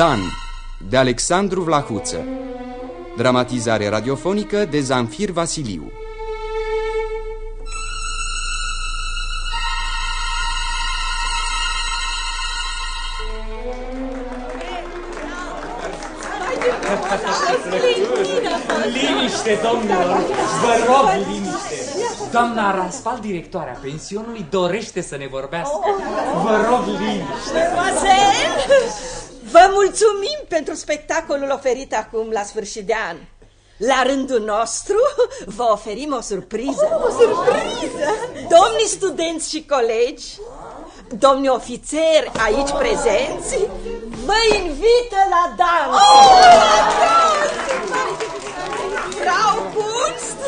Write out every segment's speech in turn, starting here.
Dan, de Alexandru Vlahuță Dramatizare radiofonică de Zamfir Vasiliu Liniște, domnilor! Vă rog, liniște! Doamna Raspal, directoarea pensionului, dorește să ne vorbească. Vă rog, liniște! Mazel! Vă mulțumim pentru spectacolul oferit acum la sfârșit de an. La rândul nostru vă oferim o surpriză. Oh, o surpriză! Domnii studenți și colegi, domnii ofițeri aici prezenți, vă invită la dans. Oh, Frau Kunst,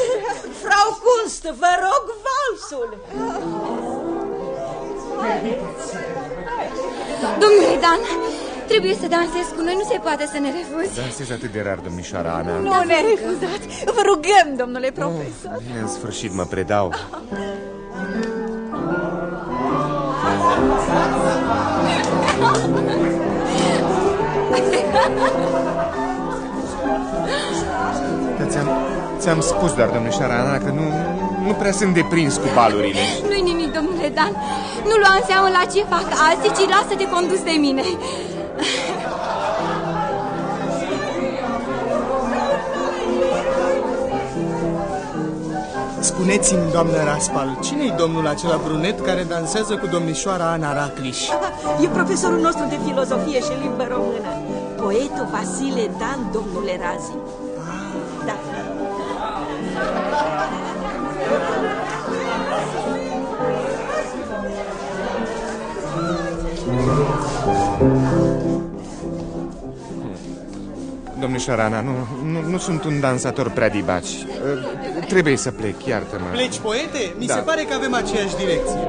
Frau Kunst, vă rog valsul. Domnule Dan, trebuie să dansez cu noi, nu se poate să ne refuzi. Dansez atât de rar, domnișoara Ana. Nu ne refuzați. Vă rugăm, domnule profesor. Bine, în sfârșit mă predau. Dar ți-am, ți-am spus doar, domnișoara Ana, că nu, nu prea sunt deprins cu balurile. Nu-i nimic, domnule Dan. Nu lua în seamă la ce fac alții, ci lasă-te condus de mine. Spuneți-mi, doamnă Raspal, cine-i domnul acela brunet care dansează cu domnișoara Ana Racliș? E profesorul nostru de filozofie și limbă română, poetul Vasile Dan, domnule Razi. Domnișoara Ana, nu, nu, nu sunt un dansator prea dibaci. Uh, Trebuie să plec, iartă-mă. Pleci, poete? Mi Da. se pare că avem aceeași direcție.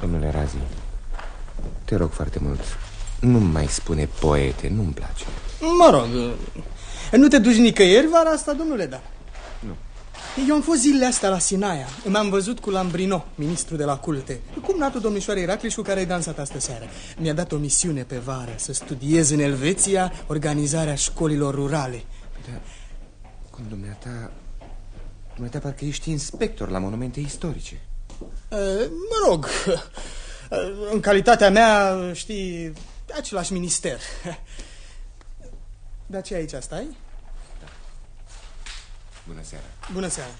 Domnule Razi, te rog foarte mult, nu mai spune poete, nu-mi place. Mă rog, nu te duci nicăieri vara asta, domnule, da? Nu. Eu am fost zilele astea la Sinaia. M-am văzut cu Lambrino, ministru de la culte. Cum natul domnișoarei Iracliș cu care ai dansat astă seară. Mi-a dat o misiune pe vară să studiez în Elveția organizarea școlilor rurale. Da, cum dumneata... Dumneata parcă ești inspector la monumente istorice. Uh, Mă rog, uh, în calitatea mea, știi, același minister. Dar ce aici stai? Bună seara. Bună seara.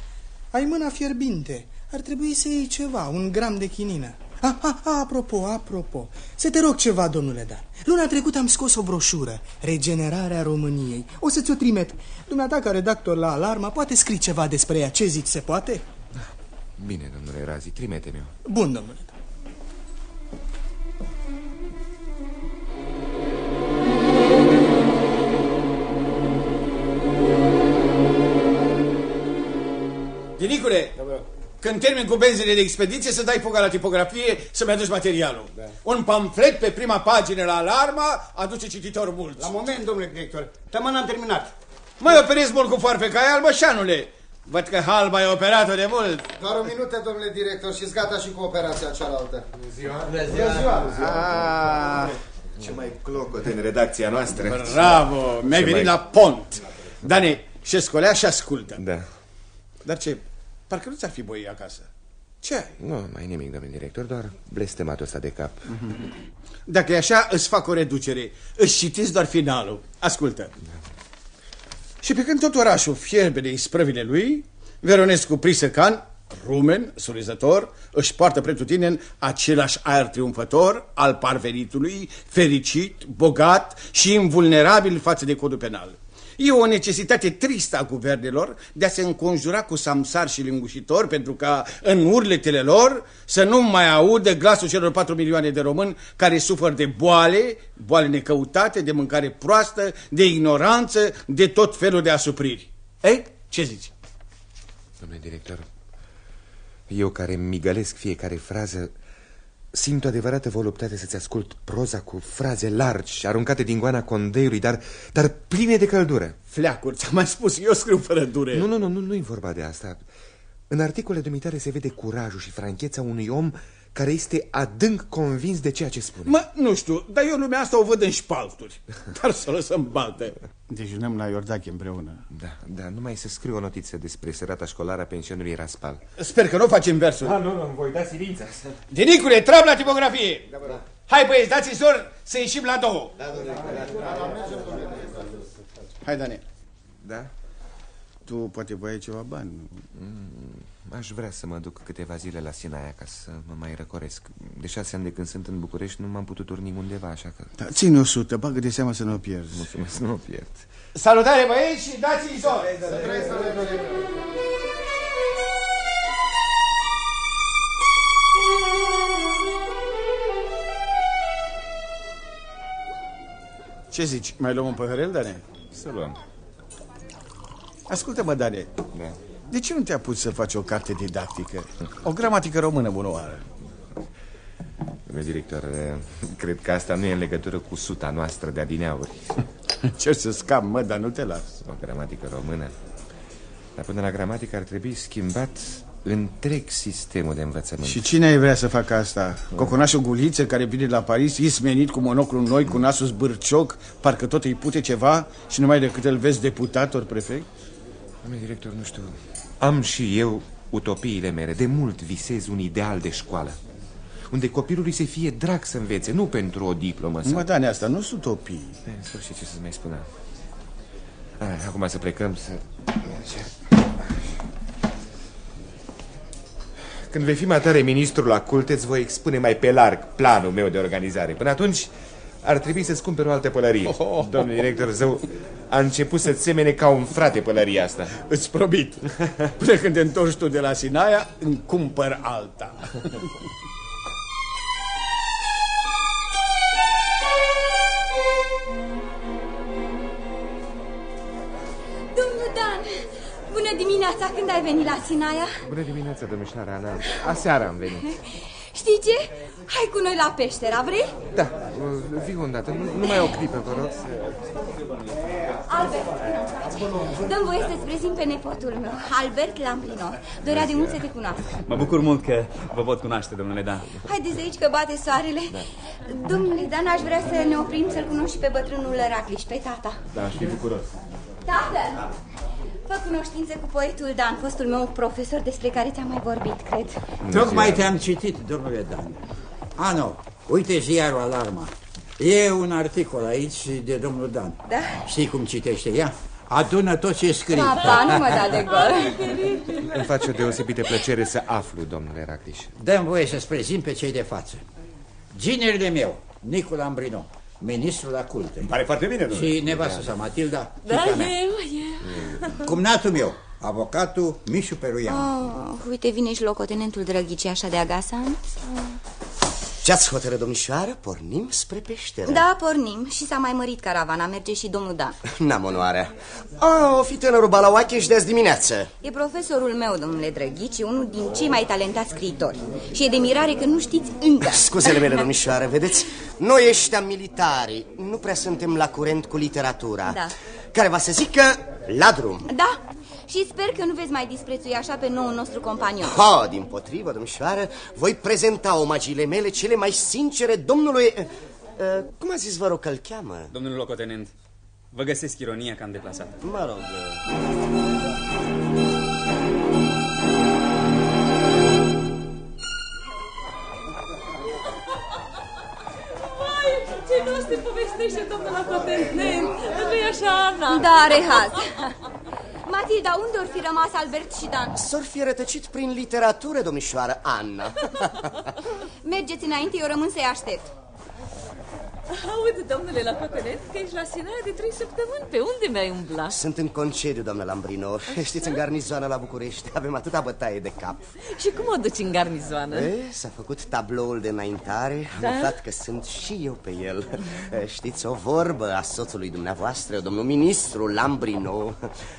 Ai mâna fierbinte. Ar trebui să iei ceva, un gram de chinină. Ah, ah, ah, apropo, apropo. Să te rog ceva, domnule Dan. Luna trecută am scos o broșură, Regenerarea României. O să ți-o trimit. Dumneata, ca redactor la Alarma, poate scrie ceva despre ea. Ce zici, se poate? Bine, domnule Razi, trimite-mi-o. Bun, domnule. Dinicule, când termin cu benzile de expediție, să dai foga la tipografie să-mi aduci materialul. Da. Un pamflet pe prima pagină la alarma aduce cititor mulți. La moment, domnule director, tămân am terminat. Mai operezi mult cu foarfeca aia albă, șanule. Văd că halba e operat de mult. Doar o minută, domnule director, și gata și cu operația cealaltă. Bună ziua! Ah, ce mai clocote în redacția noastră. Bravo, mi-ai Ce venit mai- la pont. Dane, și scolea și ascultă. Da. Dar ce, parcă nu ți-ar fi boi acasă. Ce ai? Nu, mai nimic, domnule director, doar blestematul ăsta de cap. Dacă e așa, îți fac o reducere. Îți citiți doar finalul. Ascultă. Și pe când tot orașul fierbe de isprăvile lui, Veronescu Prisăcan, rumen, surizător, își poartă pretutinen același aer triumfător al parvenitului, fericit, bogat și invulnerabil față de codul penal. E o necesitate tristă a guvernelor de a se înconjura cu samsar și lingușitori pentru ca în urletele lor să nu mai audă glasul celor 4 milioane de români care suferă de boale, boale necăutate, de mâncare proastă, de ignoranță, de tot felul de asupriri. Ei, ce zici? Domnule director, eu care migălesc fiecare frază, simt o adevărată voluptate să-ți ascult proza cu fraze largi, aruncate din goana condeiului, dar, dar pline de căldură. Fleacuri, ți-am mai spus, eu scriu fără dure. Nu, nu, nu, nu, nu-i vorba de asta. În articole dumitare se vede curajul și francheța unui om care este adânc convins de ceea ce spune. Mă, nu știu, dar eu lumea asta o văd în șpalturi. Dar să o lăsăm baltă. Dejunăm la Iordache împreună. Da, da, numai să scriu o notiță despre serata școlară a pensionului Raspal. Sper că nu facem versuri. Ah, nu, nu, îmi voi da silința. Dinicule, trab la tipografie! Hai băieți, dați-i sor să ieșim la două. Hai, Dane. Da? Tu poate voi ai ceva bani. Mm, aș vrea să mă duc câteva zile la Sinaia ca să mă mai răcoresc. De șase ani de când sunt în București nu m-am putut urni undeva, așa că... Da, ține o sută, bagă de seama să nu o pierzi. Mulțumesc, nu o pierd. Salutare băieți și dați-i sor! Ce zici, mai luăm un păhărel, Dane? Să luăm. Ascultă-mă, Dane, Da. De ce nu te-a pus să faci o carte didactică? O gramatică română bunoară. Domnule director, eh, cred că asta nu e în legătură cu suta noastră de adineauri. Încerc să scap, mă, dar nu te las. O gramatică română. Dar până la gramatică ar trebui schimbat întreg sistemul de învățământ. Și cine ai vrea să facă asta? Coconașul Guliță care vine la Paris, ismenit cu monoclul noi, cu nasul zbârcioc, parcă tot îi pute ceva și numai decât îl vezi deputat ori prefect? Domnule director, nu știu, am și eu utopiile mele. De mult visez un ideal de școală. Unde copilului să fie drag să învețe, nu pentru o diplomă. Sau... Mă, Dani, asta nu sunt utopii. În sfârșit, ce să mai spună? Ah, Acum să plecăm să... Când vei fi mai tare ministrul la culte, îți voi expune mai pe larg planul meu de organizare. Până atunci, ar trebui să-ți cumperi o altă pălărie. Oh. Domnule director zău, a început să-ți semene ca un frate pălăria asta. Îți promit. Până când te întorci tu de la Sinaia, îmi cumpăr alta. Domnul Dan, bună dimineața, când ai venit la Sinaia? Bună dimineața, domnișoara Ana. Aseară am venit. Știi ce? Hai cu noi la peștera, vrei? Da, vii o dată, nu, numai o clipă, vă rog. Albert, dăm voie să-ți prezint pe nepotul meu, Albert Lambrino. Dorea de mult să te cunoască. Mă bucur mult că vă pot cunoaște, domnule Dan. Haideți de aici că bate soarele. Da. Domnule Dan, aș vrea să ne oprim să-l cunosc și pe bătrânul Racliș, pe tata. Da, aș fi bucuros. Tată! Fă cunoștință cu poetul Dan, fostul meu profesor despre care ți-am mai vorbit, cred. Tocmai te-am citit, domnule Dan. Ano, uite ziarul Alarma. E un articol aici de domnul Dan. Da? Știi cum citește ea? Adună tot ce scrie. Papa, nu mă da de gol. Îmi face o deosebită plăcere să aflu, domnule Racliș. Dăm voie să-ți prezint pe cei de față. Ginerile meu, Nicola Ambrino, ministrul la culte. Îmi pare foarte bine, domnule. Și nevastă sa, Matilda, Da, fiica mea. eu, eu. Cumnatul meu, avocatul Mișu Peruian. Oh, uite, vine și locotenentul Drăghici așa de agasant. Ce-ați hotărât, domnișoară? Pornim spre peșteră. Da, pornim și s-a mai mărit caravana, merge și domnul Dan. N-am onoarea. A, o fi tânărul Balaoache și de azi dimineață. E profesorul meu, domnule Drăghici, unul din cei mai talentați scriitori. Și e de mirare că nu știți încă. Scuzele mele, domnișoară, vedeți? Noi ăștia militari nu prea suntem la curent cu literatura. Da. Care va să zică la drum. Da, și sper că nu veți mai disprețui așa pe noul nostru companion. Ha, din potrivă, domnișoară, voi prezenta omagiile mele cele mai sincere domnului... Uh, uh, cum a zis, vă rog, că îl cheamă? Domnul locotenent, vă găsesc ironia că am deplasat. Mă rog... Uh... ce nu se povestește, domnul locotenent. Nu-i așa, Ana? Da, rehaz. Matilda, unde or fi rămas Albert și Dan? S-or fi rătăcit prin literatură, domnișoară Anna. Mergeți înainte, eu rămân să-i aștept. Aud, domnule locotenent, că ești la Sinaia de trei săptămâni. Pe unde mi-ai umblat? Sunt în concediu, doamnă Lambrino. Știți, în garnizoană la București avem atâta bătaie de cap. Și cum o duci în garnizoană? E, S-a făcut tabloul de înaintare, Da? am aflat că sunt și eu pe el. E, Știți, o vorbă a soțului dumneavoastră, domnul ministru Lambrino,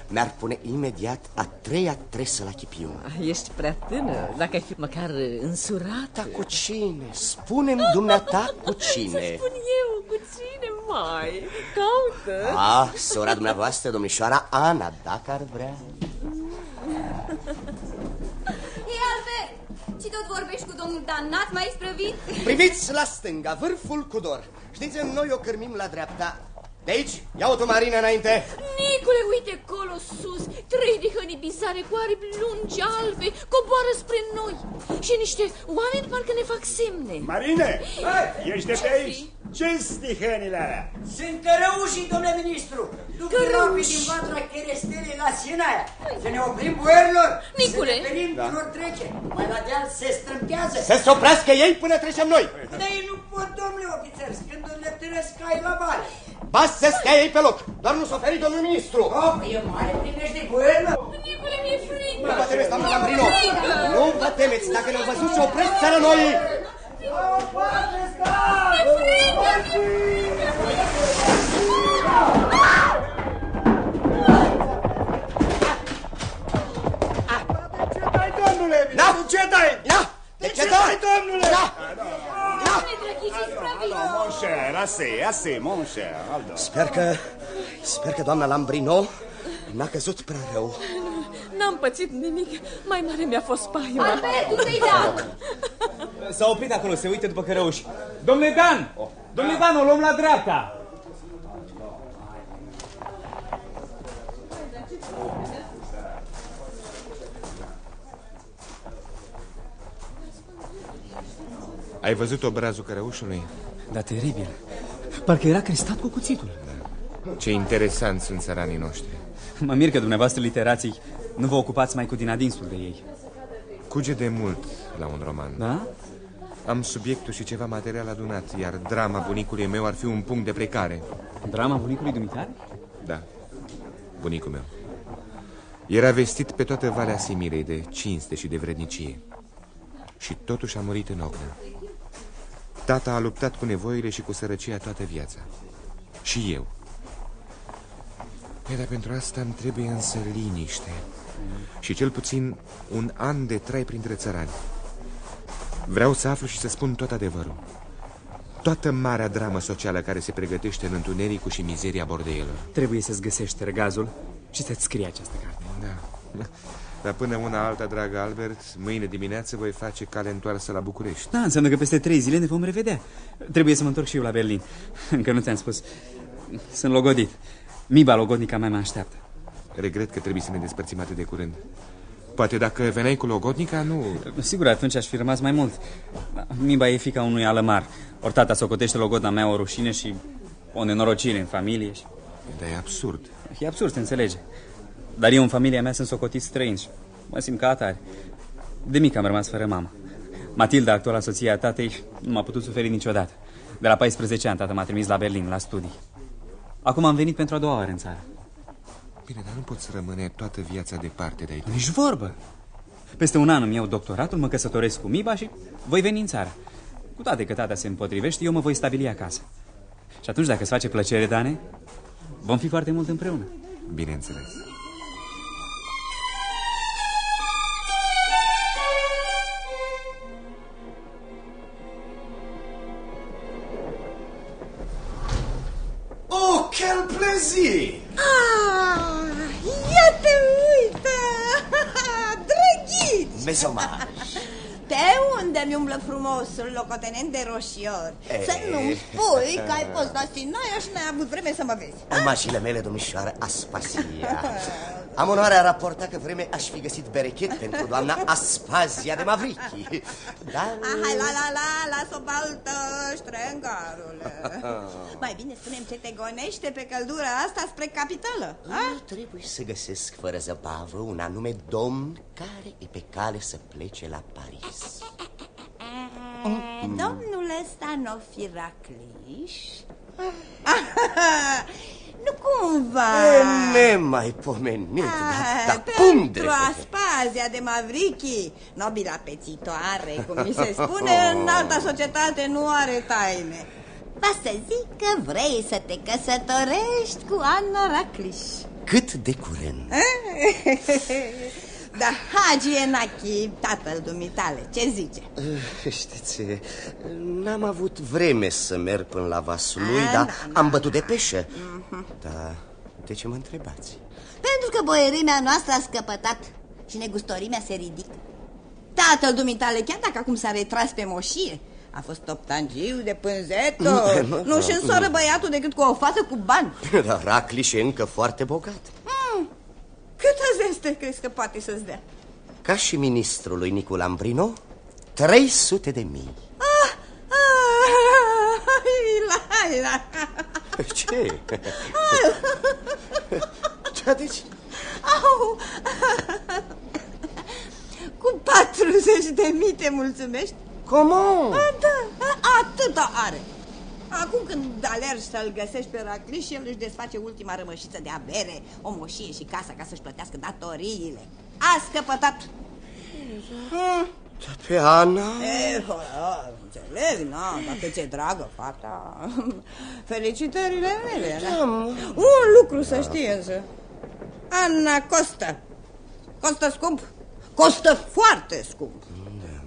mi-ar pune imediat a treia tresă la chipiu. Ești prea tânăr. Dacă ai fi măcar însurată. Cu cine? Spune-mi dumneata cu cine? Spun eu, cu cine mai? Caută. Ah, sora dumneavoastră, domnișoara Ana, dacă ar vrea. Și tot vorbești cu domnul Dan, n-ați mai sprăvit? Priviți la stânga, vârful cu dor. Știți, noi o cărmim la dreapta. De aici, ia-o tu, Marina, înainte. Nicule, uite acolo sus, trei dihănii bizare cu aripi lungi, albe, coboară spre noi. Și niște oameni parcă ne fac semne. Marine, ești de pe aici? Ce-s dihănile alea? Sunt cărăușii, domnule ministru. După Cărăuși. rapid din vatra cherestelei la Sinaia. Să ne oprim boierilor. Nicule. Să ne ferim Da. da. trece. Mai la deal se strâmtează. Să se oprească ei până trecem noi. Dar ei nu pot, domnule ofițer, scândurile târăsc cai la vale. Ba să stea ei pe loc. Doar nu s-o oferi domnul ministru. Oh, e mare primește boierilor. Nicule, mi-e frică. Nu vă temeți, doamna Lambrino. Nu vă temeți. Dacă ne-au văzut și opresc țara noi... Domnule, Da. de ce dai? Da! De De ce ce dai, dai? domnule? Da! Alors, mon cher, assez, assez, mon cher. Alors. Sper că... Sper că doamna Lambrino n-a căzut prea rău. N-am pățit nimic, mai mare mi-a fost paima. Albert, unde-i Dan? S-a oprit acolo, se uită după cărăuși. Domnule Dan! Domnule Dan, o luăm la dreapta! Ai văzut obrazul cărăușului? Da, teribil. Parcă era crestat cu cuțitul. Ce interesant sunt țăranii noștri. Mă mir că dumneavoastră literații nu vă ocupați mai cu din adinsul de ei. Cuge de mult la un roman. Da? Am subiectul și ceva material adunat, iar drama bunicului meu ar fi un punct de plecare. Drama bunicului dumitare? Da, bunicul meu. Era vestit pe toată Valea Simirei de cinste și de vrednicie. Și totuși a murit în ognă. Tata a luptat cu nevoile și cu sărăcia toată viața. Și eu. E, dar pentru asta îmi trebuie însă liniște. Și cel puțin un an de trai printre țărani. Vreau să aflu și să spun tot adevărul. Toată marea dramă socială care se pregătește în întunericul și mizeria bordeilor. Trebuie să-ți găsești răgazul și să-ți scrii această carte. Da. Dar până una alta, dragă Albert, mâine dimineață voi face cale întoarsă la București. Da, înseamnă că peste trei zile ne vom revedea. Trebuie să mă întorc și eu la Berlin. Încă nu ți-am spus. Sunt logodit. Miba logodnica mea mă așteaptă. Regret că trebuie să ne despărțim atât de curând. Poate dacă veneai cu logodnica, nu... Sigur, atunci aș fi rămas mai mult. Miba e fica unui alămar. Ori tata socotește logodna mea o rușine și o nenorocire în familie. Și... Dar e absurd. E absurd, se înțelege. Dar eu în familia mea sunt socotiți străini și mă simt ca atare. De mic am rămas fără mamă. Matilda, actuala soție a tatei, nu m-a putut suferi niciodată. De la 14 ani tata m-a trimis la Berlin, la studii. Acum am venit pentru a doua oară în țară. Bine, dar nu poți rămâne toată viața departe de aici. Nici vorbă. Peste un an îmi iau doctoratul, mă căsătoresc cu Miba și voi veni în țară. Cu toate că tata se împotrivește, eu mă voi stabili acasă. Și atunci, dacă îți face plăcere, Dane, vom fi foarte mult împreună. Bineînțeles. Quel plaisir! Ah, ia te uită! Drăghiți! Mesomar. Pe unde mi umblă frumosul locotenent de roșior? E. Să nu-mi spui că ai fost la Sinaia și n-ai avut vreme să mă vezi. Mașile mele, domnișoară Aspasia. Am onoarea a raporta că vreme aș fi găsit berechet pentru doamna Aspazia de Mavrichi. Dar... Ah, hai, la, la, la, las-o baltă, ștrengarule. Mai bine spunem ce te gonește pe căldura asta spre capitală. Ah, trebuie să găsesc fără zăbavă un anume domn care e pe cale să plece la Paris. Domnule Stanofiracliș? nu cumva... E nemaipomenit, dar, dar cum Pentru drept? Aspazia de Mavrichi, nobila pețitoare, cum mi se spune, în alta societate nu are taine. Va să zic că vrei să te căsătorești cu Anna Racliș. Cât de curând? Da, Hagi Enachi, tatăl dumitale, ce zice? Eh, Știți, n-am avut vreme să merg până la vasul lui, A, dar da, da. am bătut de peșă. Da, de ce mă întrebați? Pentru că boierimea noastră a scăpătat și negustorimea se ridică. Tatăl dumitale, chiar dacă acum s-a retras pe moșie, a fost toptangiu de pânzeto. Nu, nu, Nu și nu. însoră băiatul decât cu o fată cu bani. Dar Racliș e încă foarte bogat. Hmm. Câtă zeste crezi că poate să-ți dea? Ca și ministrul lui Nicu Lambrino, 300 de mii. Ah, Hai la, Ce? Ce deci? Au! Cu 40 de mii te mulțumești? Cum? Da, atâta are. Acum când alergi să-l găsești pe Racliș, el își desface ultima rămășiță de avere, o moșie și casa ca să-și plătească datoriile. A scăpătat. Hmm. Pe Ana? E, a, înțeleg, na, dacă ți-e dragă fata. Felicitările mele, da. Un lucru să știi însă. Ana costă. Costă scump. Costă foarte scump.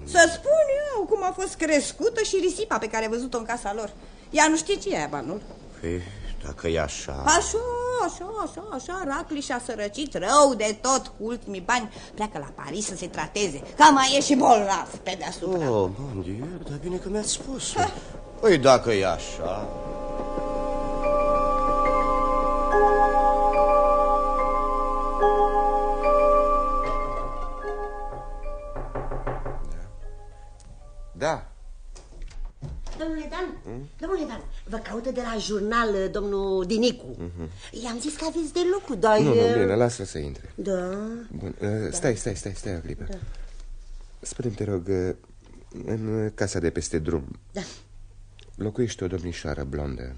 Să spun eu cum a fost crescută și risipa pe care ai văzut-o în casa lor. Ea nu știe ce e banul. Păi, dacă e așa... Așa, așa, așa, așa, Racli și-a sărăcit rău de tot cu ultimii bani. Pleacă la Paris să se trateze, că mai e și bolnav pe deasupra. Oh, mon Dieu, dar bine că mi-ați spus. Păi dacă e așa... vă caută de la jurnal uh, domnul Dinicu. I-am zis că aveți de lucru, dar... Mhm. Nu, e- nu, bine, lasă să intre. Da. Bun, uh, stai, stai, stai, stai o clipă. Spune-mi, te rog, uh, în casa de peste drum Da. locuiește o domnișoară blondă.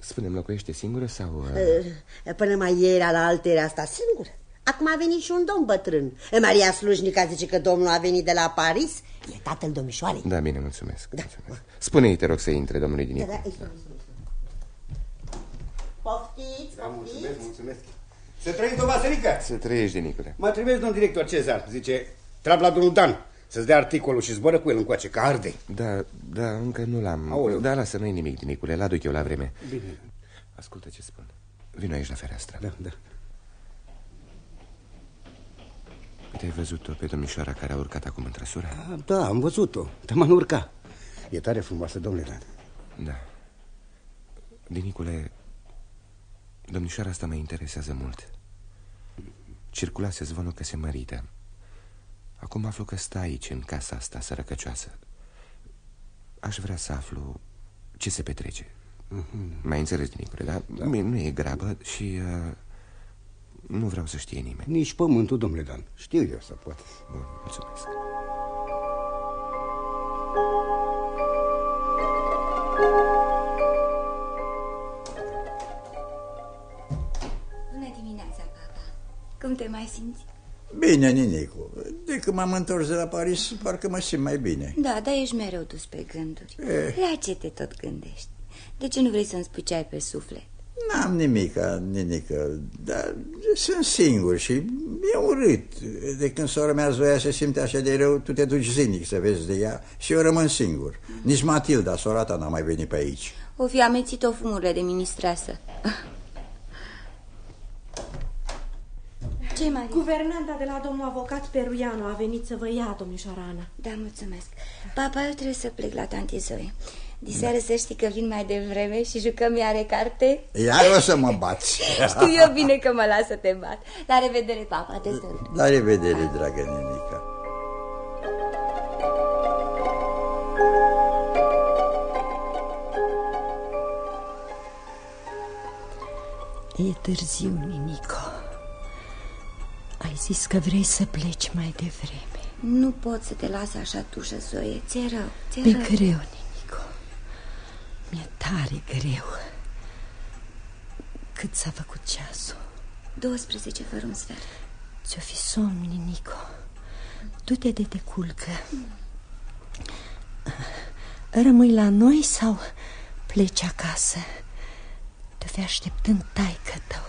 Spune-mi, locuiește singură sau... uh, Uh, Până mai ieri la alterea asta singur. Acum a venit și un domn bătrân. Maria Slujnica zice că domnul a venit de la Paris. E tatăl domnișoarei. Da, bine, mulțumesc. mulțumesc. Spune-i, te rog, să intre, domnului Da, Dinicu. da, îi spun. Poftiți, Da, mulțumesc, poftiți. mulțumesc. Să trăiți, domnul Vasilică! Să trăiești, Dinicule. Mă trimis domnul director Cezar. Zice, trag la domnul Dan să-ți dea articolul și zboară cu el încoace, că arde. Da, da, încă nu l-am... Aoleu. Da, lasă, nu-i nimic, Dinicule, l-aduc eu la vreme. Bine. Ascultă ce spun. Vino aici la fereastră. Da, da. Uite, ai văzut-o pe domnișoara care a urcat acum în trăsură? Da, am văzut-o. Te m urca. E tare frumoasă, domnule Dan. Da. Dinicule, domnișoara asta mă interesează mult. Circulase zvonul că se mărită. Acum aflu că stă aici, în casa asta sărăcăcioasă. Aș vrea să aflu ce se petrece. Mai înțeles, Dinicule, da? da. Nu e grabă și uh, nu vreau să știe nimeni. Nici pământul, domnule Dan. Știu eu să pot. Bun, mulțumesc. Bună dimineața, papa. Cum te mai simți? Bine, Ninicu. De când m-am întors de la Paris, parcă mă simt mai bine. Da, dar ești mereu dus pe gânduri. Eh. La ce te tot gândești? De ce nu vrei să-mi spui ce ai pe suflet? N-am nimica, Ninică, dar sunt singur și e urât. De când sora mea Zoia se simte așa de rău, tu te duci zilnic să vezi de ea și eu rămân singur. Nici Matilda, sora ta, n-a mai venit pe aici. O fi amețit-o fumurile de ministreasă. Ce mai Guvernanta de la domnul avocat Peruianu a venit să vă ia, domnișoara Ana. Da, mulțumesc. Papa, eu trebuie să plec la tanti Zoe. Diseară să știi că vin mai devreme și jucăm iare carte. Iar o să mă bați. Știu eu bine că mă las să te bat. La revedere, papa, te sărut. La revedere, dragă Ninica. E târziu, Ninico. Ai zis că vrei să pleci mai devreme. Nu pot să te las așa tușă, Zoe. Ți-e rău, ți-e Mi-e rău. greu, Ninico. Mi-e tare greu. Cât s-a făcut ceasul? 12 fără un sfert. Ți-o fi somn, Ninico. Du-te de te culcă. Rămâi la noi sau pleci acasă? Te fi așteptând taică tău.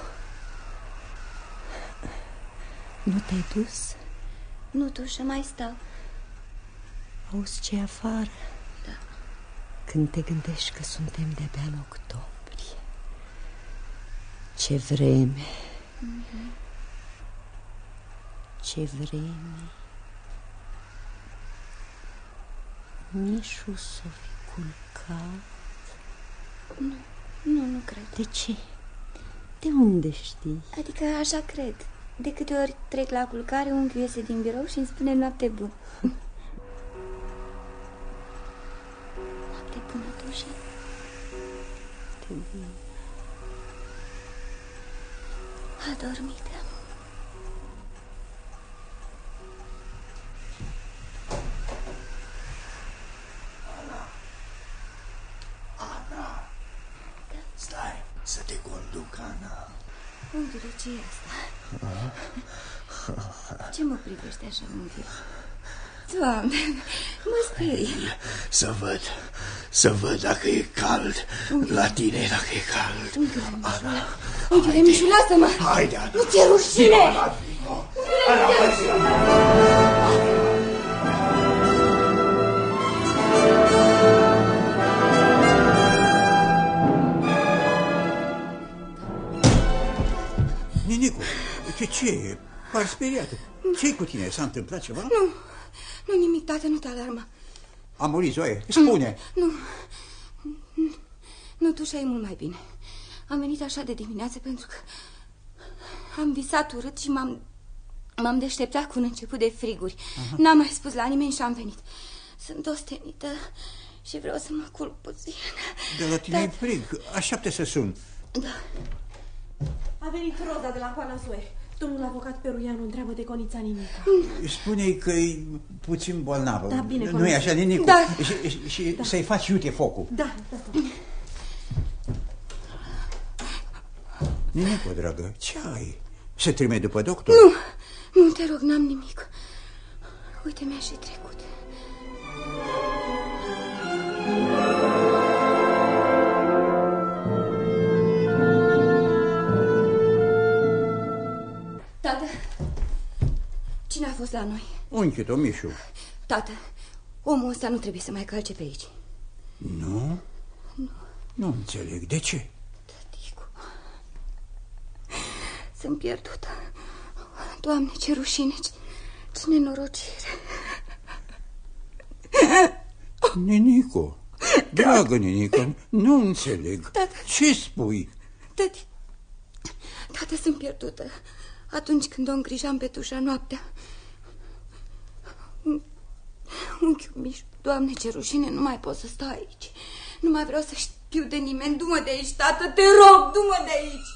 Nu te-ai dus? Nu, tușă, mai stau. Auzi ce e afară? Da. Când te gândești că suntem de-abia în octombrie. Ce vreme, Mhm. ce vreme. Mișu s-o fi culcat? Nu, nu, nu cred. De ce? De unde știi? Adică așa cred. De câte ori trec la culcare, unchiul iese din birou și îmi spune noapte bună. Te bine. Adormită. Stai, să te conduc, Ana. Unchiule, ce e asta? Ce mă privește așa, unchiule? Doamne, mă sperii. Să văd, să văd dacă e cald. La tine dacă e cald. Ana, Unchiule, Mișu, lasă-mă! Haide, Ana. Nu ți-e rușine! Ana, hai să... Ninicu, ce, ce e? Par speriată. ce cu tine? S-a întâmplat ceva? Nu, nu nimic, tată, nu te alarma. A murit Zoe? Spune. Nu, nu, nu, tu și-ai mult mai bine. Am venit așa de dimineață pentru că am visat urât și m-am m-am deșteptat cu un început de friguri. N-am mai spus la nimeni și am venit. Sunt ostenită și vreau să mă culc puțin. De la tine e frig. Așteaptă să sun. Da. A venit Roza de la Pana Zoe. Domnul avocat Peruianu întreabă de conița Ninică. Spune-i că e puțin bolnavă. Da, bine, Nu e cunosc. așa, Ninicu? Da. Și, și, și să-i faci iute focul. Da, da, da. Ninicu, dragă, ce ai? Să trimite după doctor? Nu, nu te rog, n-am nimic. Uite, mi-a și trecut. Tată, cine a fost la noi? Unchiul tău, Mișu. Tată, omul ăsta nu trebuie să mai calce pe aici. Nu? Nu înțeleg. De ce? Sunt pierdută. Doamne, ce rușine, ce, ce nenorocire. Ninico, dragă Ninico, nu înțeleg. Tată. Ce spui? Tati, tată, sunt pierdută. Atunci când o îngrijam pe tușa noaptea. Un- Unchiul Mișu, Doamne, ce rușine, nu mai pot să stau aici. Nu mai vreau să știu de nimeni. Du-mă de aici, tată, te rog, du-mă de aici.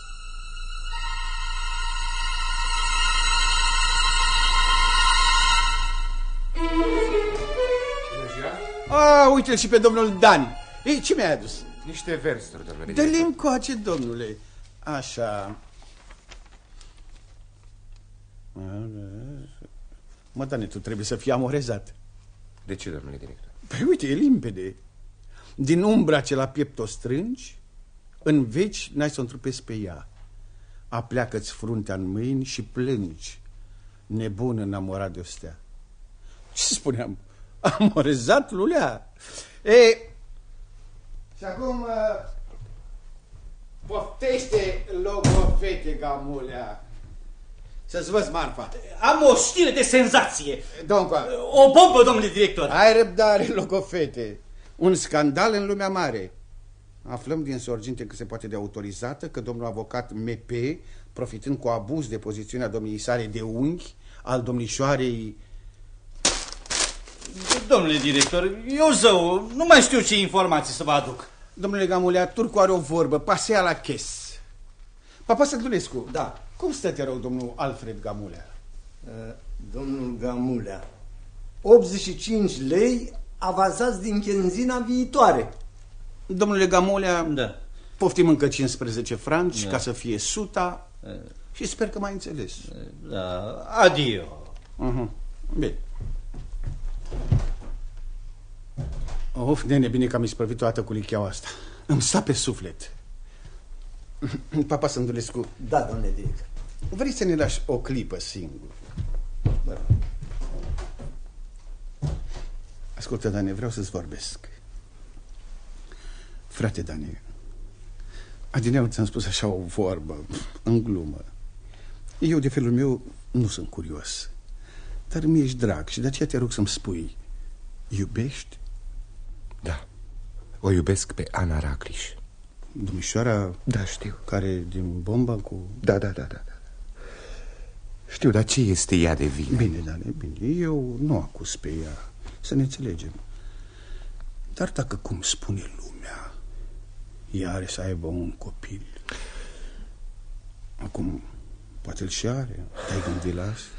A, uite-l și pe domnul Dan. Ei, ce mi-ai adus? Niște versuri, domnule Dă-le director. încoace, domnule. Așa. Mă, Dane, tu trebuie să fii amorezat. De ce, domnule director? Păi uite, e limpede. Din umbra ce la piept o strângi, în veci n-ai să o întrupezi pe ea. Apleacă-ți fruntea în mâini și plângi, nebun enamorat de o stea. Ce spuneam? Amorezat, lulea. E, și acum uh, poftește logofete, gamulea. Să-ți văz marfa. Am o știre de senzație. Doncoa. O bombă, domnule director. Ai răbdare, logofete. Un scandal în lumea mare. Aflăm din sorginte că se poate de autorizată că domnul avocat MP, profitând cu abuz de pozițiunea domniei sale de unghi, al domnișoarei... Domnule director, eu zău, nu mai știu ce informații să vă aduc. Domnule Gamulea, Turcu are o vorbă, pasea la ches. Papa Săntulescu, Da. Cum stă, te rog, domnul Alfred Gamulea? Uh, Domnul Gamulea, 85 lei avansați din chenzina viitoare. Domnule Gamulea, da. poftim încă 15 franci Da. ca să fie suta și sper că m-ai înțeles. Da, adio. Uh-huh. Bine. Of, nene, bine că am isprăvit toată cu licheaua asta. Îmi sta pe suflet. Papa Sândulescu. Da, domnule director. Vreți să ne lași o clipă singur? Da. Ascultă, Dane, vreau să-ți vorbesc. Frate, Dane, adineauri ți-am spus așa o vorbă, în glumă. Eu, de felul meu, nu sunt curios. Dar mi ești drag și de aceea te rog să-mi spui, iubești Da. O iubesc pe Ana Racliș. Domnișoara... Da, știu. Care din bomba cu... Da, da, da, da. da. Știu, dar ce este ea de vină? Bine, Dane, bine. Eu nu acuz pe ea. Să ne înțelegem. Dar dacă, cum spune lumea, ea are să aibă un copil, acum poate îl și are, te-ai gândit la asta?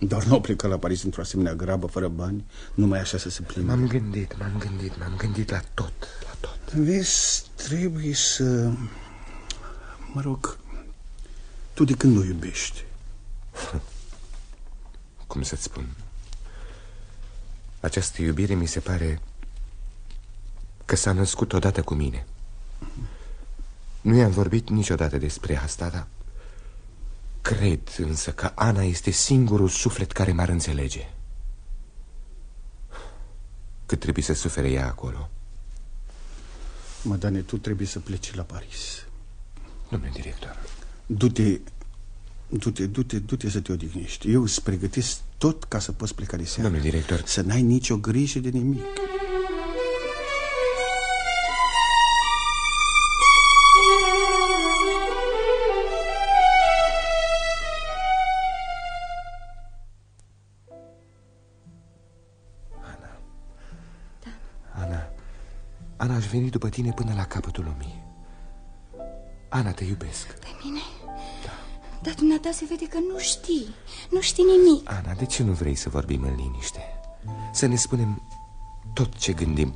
Doar nu au plecat la Paris într-o asemenea grabă, fără bani, numai așa să se plimbe. M-am gândit, m-am gândit, m-am gândit la tot, la tot. Vezi, trebuie să... Mă rog, tu de când nu iubești? Cum să-ți spun? Această iubire mi se pare că s-a născut odată cu mine. Nu i-am vorbit niciodată despre asta, dar cred însă că Ana este singurul suflet care m-ar înțelege. Cât trebuie să sufere ea acolo? Mă, Dane, tu trebuie să pleci la Paris. Domnule director. Du-te, du-te, du-te, du-te să te odihnești. Eu îți pregătesc tot ca să poți pleca de seară. Domnule director. Să n-ai nicio grijă de nimic. Veni după tine până la capătul lumii. Ana, te iubesc. Pe mine? Da. Dar dumneata se vede că nu știi. Nu știi nimic. Ana, de ce nu vrei să vorbim în liniște? Să ne spunem tot ce gândim.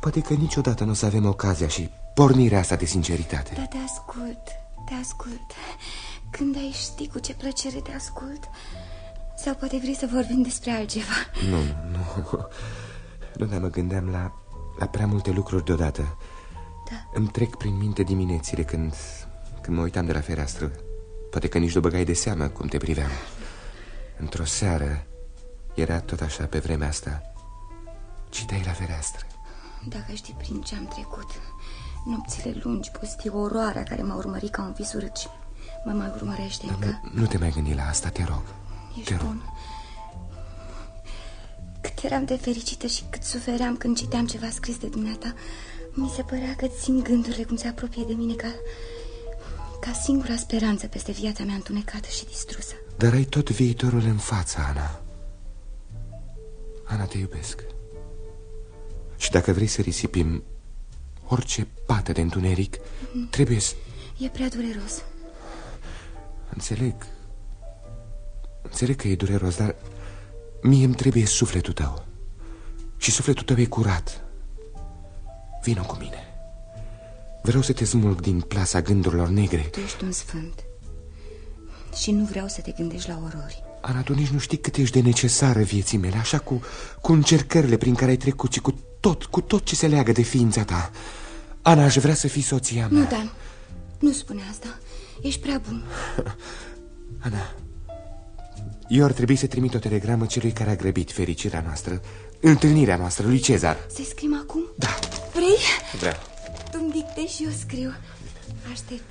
Poate că niciodată nu o să avem ocazia și pornirea asta de sinceritate. Da, te ascult, te ascult. Când ai ști cu ce plăcere te ascult? Sau poate vrei să vorbim despre altceva? Nu, nu. Nu, dar mă gândeam la, la prea multe lucruri deodată. Da. Îmi trec prin minte diminețile când, când mă uitam de la fereastră. Poate că nici nu băgai de seamă cum te priveam. Într-o seară, era tot așa pe vremea asta. Citeai la fereastră. Dacă știi prin ce am trecut Nopțile lungi, pustiu, oroarea care m-a urmărit ca un vis urât și mă mai urmărește Dar încă nu, nu te mai gândi la asta, te rog. Ești te rog. bun Cât eram de fericită și cât sufeream când citeam ceva scris de dumneata Mi se părea că simt gândurile cum se apropie de mine ca, ca singura speranță peste viața mea întunecată și distrusă Dar ai tot viitorul în față, Ana. Ana, te iubesc. Și dacă vrei să risipim orice pată de întuneric, Mhm. trebuie să... E prea dureros Înțeleg. Înțeleg că e dureros, dar mie îmi trebuie sufletul tău. Și sufletul tău e curat. Vino cu mine. Vreau să te smulg din plasa gândurilor negre. Tu ești un sfânt Și nu vreau să te gândești la orori Ana, tu nici nu știi cât ești de necesară vieții mele Așa cu, cu încercările prin care ai trecut Și cu tot, cu tot ce se leagă de ființa ta Ana, aș vrea să fii soția mea Nu, Dan, nu spune asta Ești prea bun Ana, eu ar trebui să trimit o telegramă celui care a grăbit fericirea noastră Întâlnirea noastră, lui Cezar. Să-i scrim acum? Da. Vrei? Vreau. Tu-mi dictezi și eu scriu. Aștept.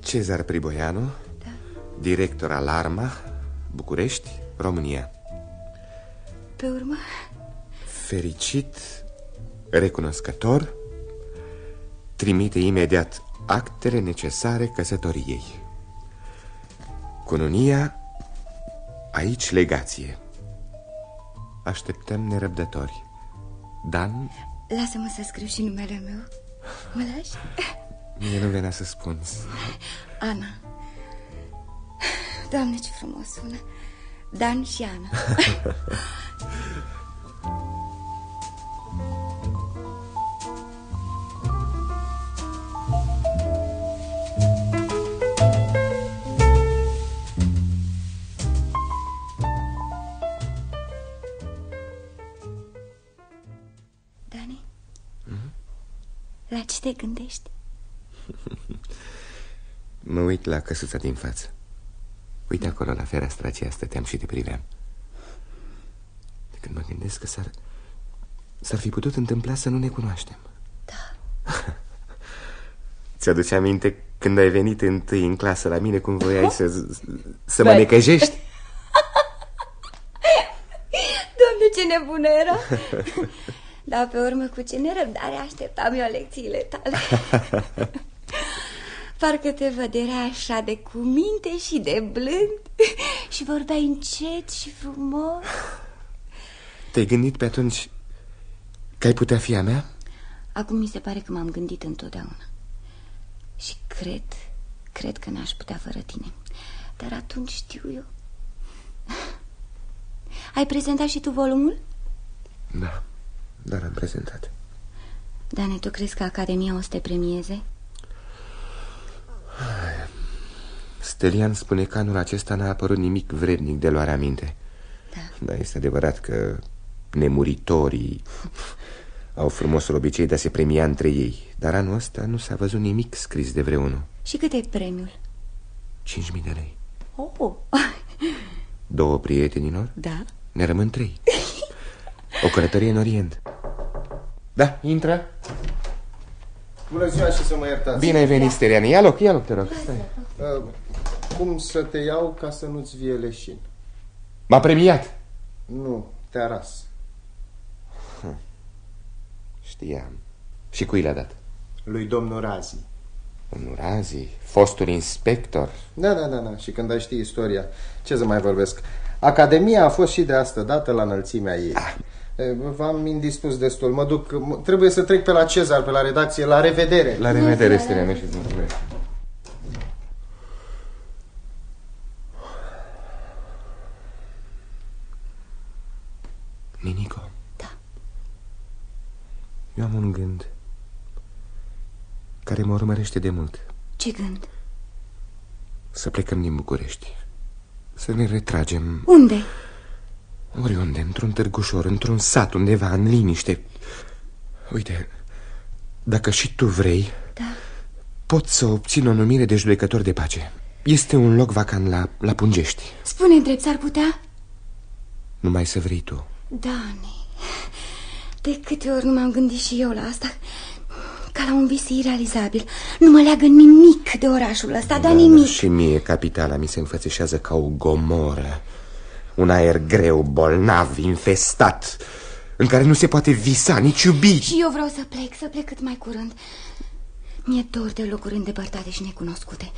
Cezar Priboianu Da. Director al Arma București, România. Pe urmă? Fericit Recunoscător Trimite imediat actele necesare căsătoriei. Cununia Aici legație. Așteptăm nerăbdători. Dan, Lasă-mă să scriu și numele meu. Mă lași? mie nu venea să spun. Ana. Doamne, ce frumos sună. Dan și Ana La ce te gândești? Mă uit la căsuța din față Uite acolo la fereastra aceea stăteam și te priveam De când mă gândesc că s-ar S-ar fi putut întâmpla să nu ne cunoaștem Da Ți-aduce aminte când ai venit întâi în clasă la mine Cum voiai să, să mă Băi. necăjești? Doamne, ce nebună era Dar pe urmă cu ce nerăbdare așteptam eu lecțiile tale. Parcă te văd, era așa de cuminte și de blând Și vorbeai încet și frumos. Te-ai gândit pe atunci că ai putea fi a mea? Acum mi se pare că m-am gândit întotdeauna. Și cred, cred că n-aș putea fără tine. Dar atunci știu eu. Ai prezentat și tu volumul? Da, dar am prezentat. Dane, tu crezi că Academia o să te premieze? Stelian spune că anul acesta n-a apărut nimic vrednic de luare aminte Da. Dar este adevărat că nemuritorii au frumosul obicei de a se premia între ei. Dar anul ăsta nu s-a văzut nimic scris de vreunul. Și cât e premiul? 5.000 de lei. Oh, Două prietenilor? Da. Ne rămân trei. O călătorie în Orient Da, intră Bună ziua și să mă iertați. Bine ai venit, Stelian Ia loc, ia loc, te rog Stai. Uh, cum să te iau ca să nu-ți vie leșin? M-a premiat Nu, te aras. Știam Și cui l-a dat? Lui domnul Razi. Domnul Razi, fostul inspector Da, da, da, da. Și când ai ști istoria, ce să mai vorbesc? Academia a fost și de asta dată la înălțimea ei. Ah. V-am indispus destul. Mă duc, m- trebuie să trec pe la Cezar, pe la redacție. La revedere! La revedere, Stelian și mulțumesc Ninico Da Eu am un gând Care mă urmărește de mult Ce gând? Să plecăm din București Să ne retragem Unde? Oriunde, într-un târgușor, într-un sat, undeva, în liniște. Uite, dacă și tu vrei Da. Pot să obțin o numire de judecător de pace. Este un loc vacant la, la Pungești. Spune drept, s-ar putea? Numai să vrei tu. Dani De câte ori nu m-am gândit și eu la asta? Ca la un vis irealizabil Nu mă leagă nimic de orașul ăsta, dar nimic. Și mie capitala mi se înfățișează ca o gomoră Un aer greu, bolnav, infestat În care nu se poate visa, nici iubi Și eu vreau să plec, să plec cât mai curând. Mi-e dor de locuri îndepărtate și necunoscute.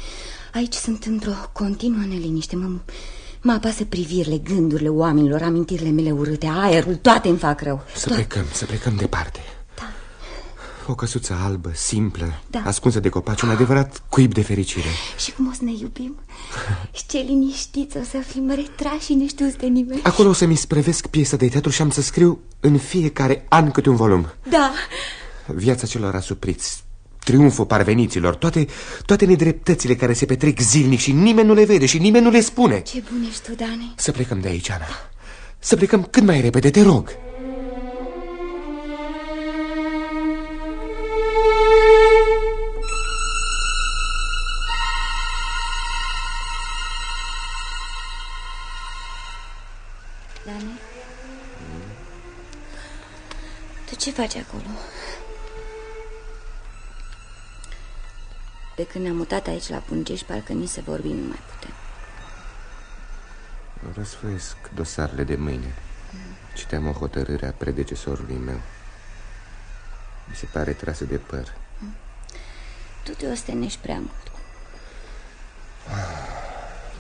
Aici sunt într-o continuă neliniște. Mă, mă apasă privirile, gândurile oamenilor, amintirile mele urâte Aerul, toate îmi fac rău. Să plecăm, să plecăm departe. Da. O căsuță albă, simplă, Da. ascunsă de copaci Un adevărat cuib de fericire. Și cum o să ne iubim. Și ce liniștiți o să fim retrași și neștiuți de nimeni. Acolo o să-mi sprevesc piesa de teatru și am să scriu în fiecare an câte un volum. Da, Viața celor asupriți Triumful parveniților Toate, toate nedreptățile care se petrec zilnic Și nimeni nu le vede și nimeni nu le spune. Ce bun ești tu, Dani. Să plecăm de aici, Ana. Să plecăm cât mai repede, te rog faci acolo? De când ne-am mutat aici la Pungești Parcă nici să vorbim nu mai putem. Răsfoiesc dosarele de mâine. Citeam o hotărâre a predecesorului meu. Mi se pare trasă de păr. Tu te ostenești prea mult.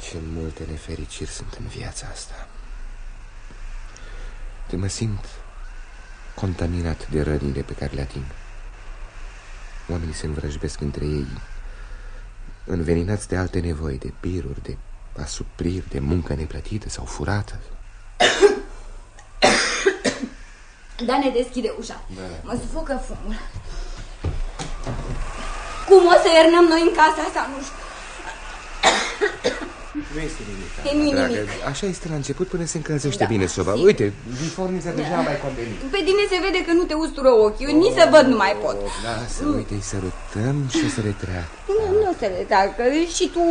Ce multe nefericiri sunt în viața asta. Te mă simt contaminat de rănile pe care le ating Oamenii se învrăjbesc între ei Înveninați de alte nevoi De biruri, de asupriri De muncă neplătită sau furată Dane, deschide ușa Da. Mă sufocă fumul Cum o să iernăm noi în casa asta? Nu știu Nu este nimic E nimic. Dragă, așa este la început până se încălzește Da. bine soba Sigur. Uite, uniformiza deja a mai convenit. Pe tine se vede că nu te ustură ochii Eu nici să văd nu mai pot. Lasă, uite, îi sărutăm și o să le treacă. Nu, nu o să le treacă Și tu...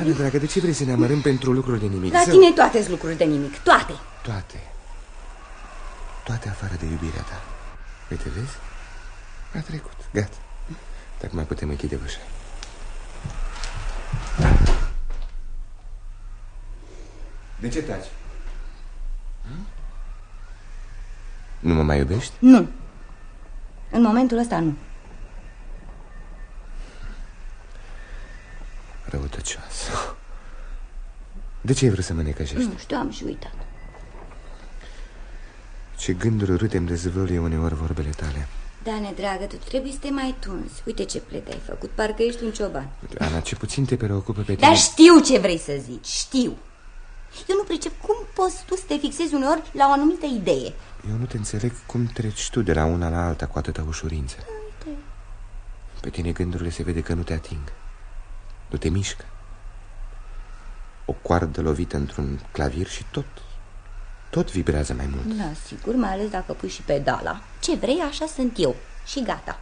Ana, dragă, de ce vrei să ne amărâm pentru lucruri de nimic? La Să- tine toate sunt lucruri de nimic Toate. Toate. Toate afară de iubirea ta. Uite, vezi? A trecut, gata. Dacă mai putem închide ușa De ce taci? Nu mă mai iubești? Nu În momentul ăsta nu. Răutăcioasă. De ce ai vrut să mă necăjești? Nu știu, am și uitat. Ce gânduri urâte îmi dezvăluie uneori vorbele tale. Dane, dragă, tu trebuie să te mai tunzi. Uite ce plete ai făcut, parcă ești un cioban. Ana, ce puțin te preocupă pe tine. Dar știu ce vrei să zici, știu. Eu nu pricep cum poți tu să te fixezi uneori la o anumită idee. Eu nu te înțeleg cum treci tu de la una la alta cu atâta ușurință. Uite. Pe tine gândurile se vede că nu te ating. Nu te mișcă. O coardă lovită într-un clavir și tot, tot vibrează mai mult. Da, sigur, mai ales dacă pui și pedala. Ce vrei, așa sunt eu. Și gata.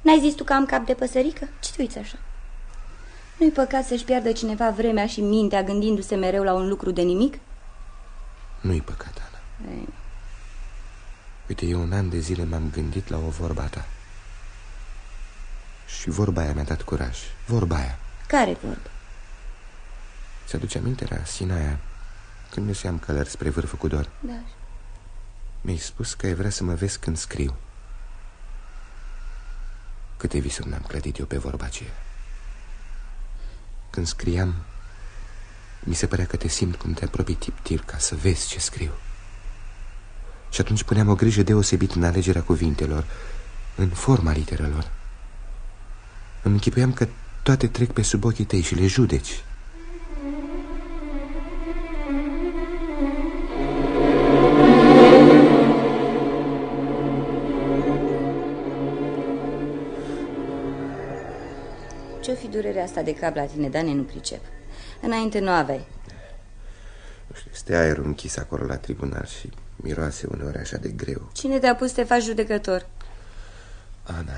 N-ai zis tu că am cap de păsărică? Ce te uiți așa? Nu-i păcat să-și piardă cineva vremea și mintea gândindu-se mereu la un lucru de nimic? Nu-i păcat, Ana. Ei. Uite, eu un an de zile m-am gândit la o vorba ta. Și vorba aia mi-a dat curaj. Vorba aia. Care vorbă? Ți-aduce aminte la Sinaia Când neseam călări spre vârful cu dor Da. Mi-ai spus că ai vrea să mă vezi când scriu Câte visuri n-am clădit eu pe vorba aceea Când scriam Mi se părea că te simt cum te apropii tip-tir Ca să vezi ce scriu. Și atunci puneam o grijă deosebit în alegerea cuvintelor În forma literelor. Îmi închipuiam că toate trec pe sub ochii tăi și le judeci Ce-o fi durerea asta de cap la tine, Dane, nu pricep. Înainte nu aveai. Este aerul închis acolo la tribunal și miroase uneori așa de greu Cine te-a pus să te faci judecător? Ana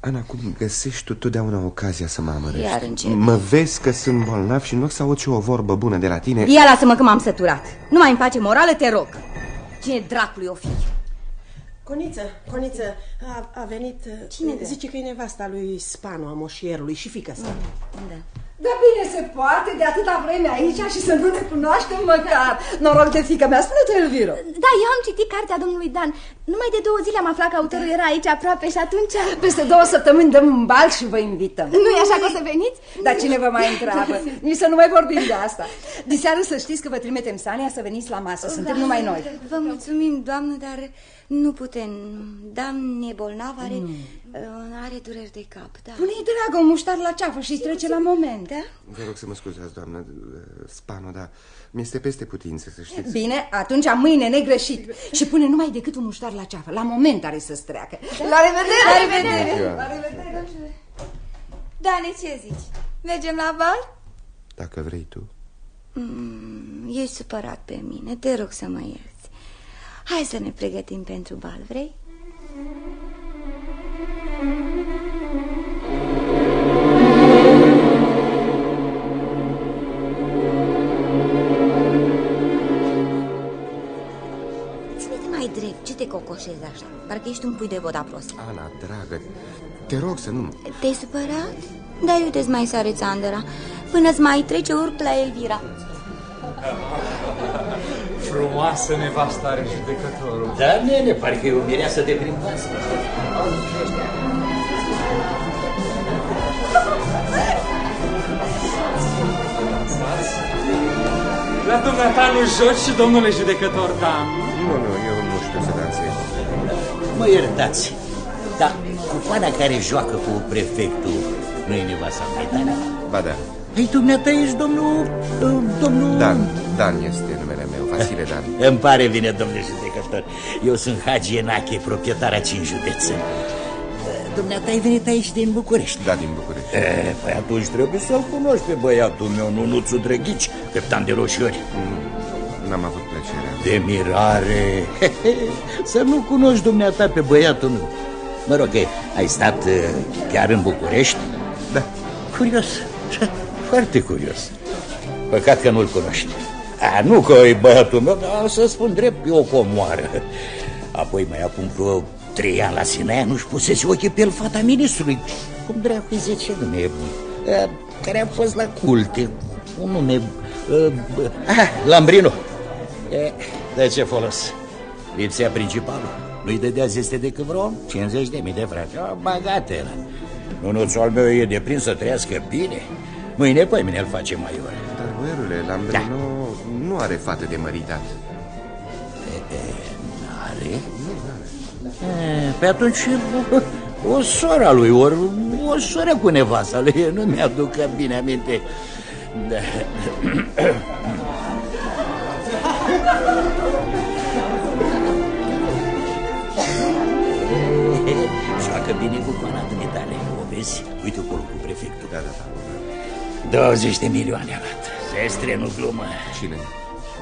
Ana, cum găsești tu totdeauna ocazia să mă amărăști? Iar încep. Mă vezi că sunt bolnav și în loc să aud și o vorbă bună de la tine Ia lasă-mă că m-am săturat. Nu mai îmi face morală, te rog. Cine dracului o fi? Coniță, Coniță, a, a venit... Cine de? Zice că e nevasta lui Spanu, a moșierului și fică sa. Da. Dar bine se poate de atâta vreme aici și să nu ne cunoaștem măcar. Noroc de fică mea, spune-te, Elviro. Da, eu am citit cartea domnului Dan. Numai de două zile am aflat că autorul era aici aproape și atunci... Peste două săptămâni dăm un bal și vă invităm. Nu e așa că o să veniți? Dar cine vă mai întreabă? Nici să nu mai vorbim de asta. Diseară să știți că vă trimitem Sania să veniți la masă. Suntem Da. numai noi. Vă mulțumim, doamnă, dar nu putem. Dan e bolnav, are, uh, are dureri de cap. Da. Pune-i dragă un muștar la ceafă și trece la moment. Da? Vă rog să mă scuzați, doamnă Spano, dar mi-este peste putință, să știți Bine, atunci mâine negreșit. Și pune numai decât un muștar la ceafă. La moment are să-ți treacă. La revedere! La revedere! Ziua. La revedere! Dani, ce zici? Mergem la bal? Dacă vrei tu Mm, ești supărat pe mine, te rog să mă ierți. Hai să ne pregătim pentru bal, vrei? Ține-te mai drept, ce te cocoșezi așa? Parcă ești un pui de voda prost. Ana, dragă, te rog să nu Te-ai supărat? Dar uite-ți mai sare țandăra Până-ți mai trece urc la Elvira Frumoasă nevasta are judecătorul. Da, nene, parcă e o mireasă de prin pasă. La dumneata nu joci și domnule judecător Dan. Nu, nu, eu nu știu să dansez Mă iertați, dar cucoana care joacă cu prefectul nu e nevasta mea, Dan? Ba da, Ei, dumneata ești domnul... uh, domnul... Dan, Dan este numele meu, Vasile Dan Îmi pare bine, domnule judecător. Eu sunt Hagi Enache, proprietar a cinci județe. Dumneata ai venit aici din București. Da, din București. E, păi atunci trebuie să-l cunoști pe băiatul meu, Nunuțu Drăghici, capitan de roșiori. N-am avut plăcerea De mirare. să nu cunoști dumneata pe băiatul meu. Mă rog, e, ai stat uh, chiar în București? Da. Curios, foarte curios. Păcat că nu-l cunoști. A, nu că e băiatul meu, dar să spun drept, e o comoară. Apoi mai acum vreo trei ani la Sinaia nu-și pusese ochii pe el fata ministrului. Cum dracu îi zice nume? Uh, Care a fost la culte. Un nume... Uh, uh, ah, Lambrino. E, de ce folos? Lipsea principalul. Nu-i dădea zeste decât vreo 50 de mii de frate. O bagatelă. Nunuțul al meu e de prins să trăiască bine. Mâine, pe mine îl face maior. Dar, boierule, Lambrino da. Nu are fată de măritat. Are? E, pe atunci o sora lui, ori o soră cu nevasta lui. Eu nu mi-aduc bine aminte. Da. Joacă bine cu coanatele tale, o vezi? Uite acolo cu prefectul. Da, da, da. 20 de milioane a luat. Sestre, nu glumă. Cine?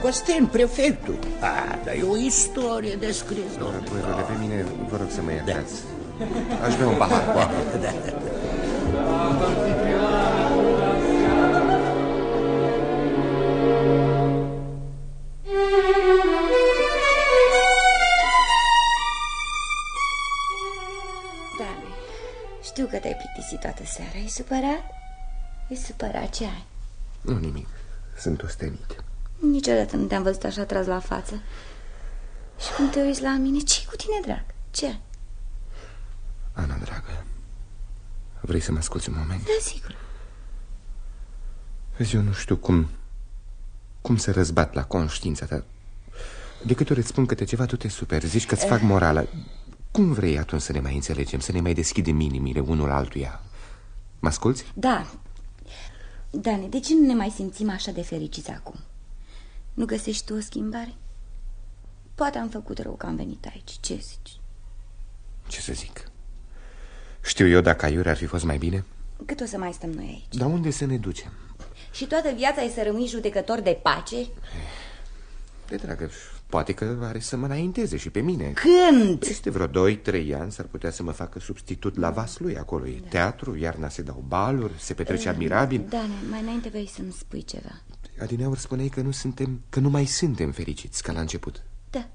Costin, prefectul. Ah, dar e o istorie de scris, domnule. Boierule, pe mine vă rog să mă iertați. Da. Aș bea un pahar cu apă. Da. Dane, știu că te-ai plictisit toată seara. Ai supărat? E supărat, ce ai? Nu nimic, sunt ostenit. Niciodată nu te-am văzut așa tras la față. Și când te uiți la mine, ce cu tine, drag? Ce? Ana, dragă, vrei să mă asculți un moment? Da, sigur. Vezi, eu nu știu cum... Cum să răzbat la conștiința ta. De câte ori îți spun câte ceva, tu te super, zici că-ți fac morală. Cum vrei atunci să ne mai înțelegem, să ne mai deschidem inimile unul altuia? Mă asculți? Da. Dane, de ce nu ne mai simțim așa de fericiți acum? Nu găsești tu o schimbare? Poate am făcut rău că am venit aici. Ce zici? Ce să zic? Știu eu dacă aiure ar fi fost mai bine? Cât o să mai stăm noi aici? Dar unde să ne ducem? Și toată viața e să rămâi judecător de pace? De dragă, poate că are să mă înainteze și pe mine Când? Peste vreo 2-3 ani s-ar putea să mă facă substitut la vas lui Acolo e da. teatru, iarna se dau baluri, se petrece admirabil Da, mai înainte vrei să-mi spui ceva Adineaur spuneai că nu suntem, că nu mai suntem fericiți ca la început. Da.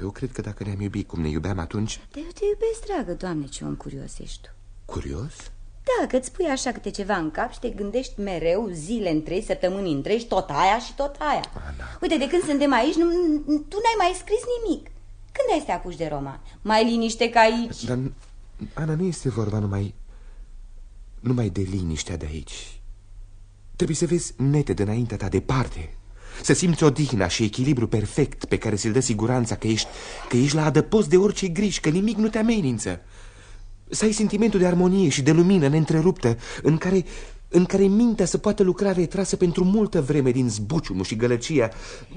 Eu cred că dacă ne-am iubit cum ne iubeam atunci Dar eu te iubesc, dragă, doamne, ce om curios ești tu. Curios? Da, că îți pui așa câte ceva în cap și te gândești mereu, zile întregi, săptămâni întregi, tot aia și tot aia. Ana. Uite, de când suntem aici, nu, tu n-ai mai scris nimic. Când ai să te apuci de roman? Mai liniște ca aici. Dar, Ana, nu este vorba numai Numai de liniștea de aici Trebuie să vezi nete de înaintea ta, departe Să simți odihna și echilibru perfect Pe care ți-l dă siguranța că ești, că ești la adăpost de orice griji Că nimic nu te amenință Să ai sentimentul de armonie și de lumină neîntreruptă În care, în care mintea să poată lucra retrasă pentru multă vreme Din zbuciumul și gălăgia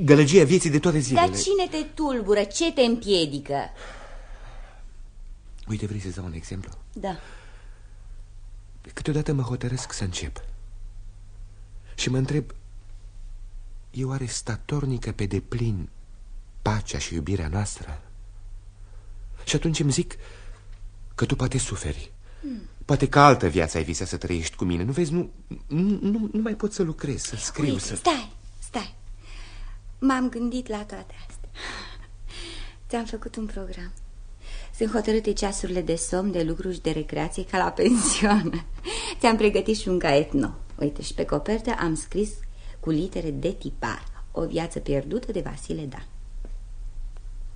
Gălăgia vieții de toate zilele Dar cine te tulbură? Ce te împiedică? Uite, vrei să-ți dau un exemplu? Da Câteodată mă hotărăsc să încep Și mă întreb E oare statornică pe deplin Pacea și iubirea noastră? Și atunci îmi zic Că tu poate suferi hmm. Poate că altă viață ai visat să trăiești cu mine Nu vezi, nu, nu, nu, nu mai pot să lucrez Să scriu, Uite, să... stai, stai M-am gândit la toate astea Ți-am făcut un program sunt hotărâte ceasurile de somn, de lucru și de recreație ca la pensioană. Ți-am pregătit și un caiet nou. Uite, și pe copertă am scris cu litere de tipar O viață pierdută de Vasile Dan.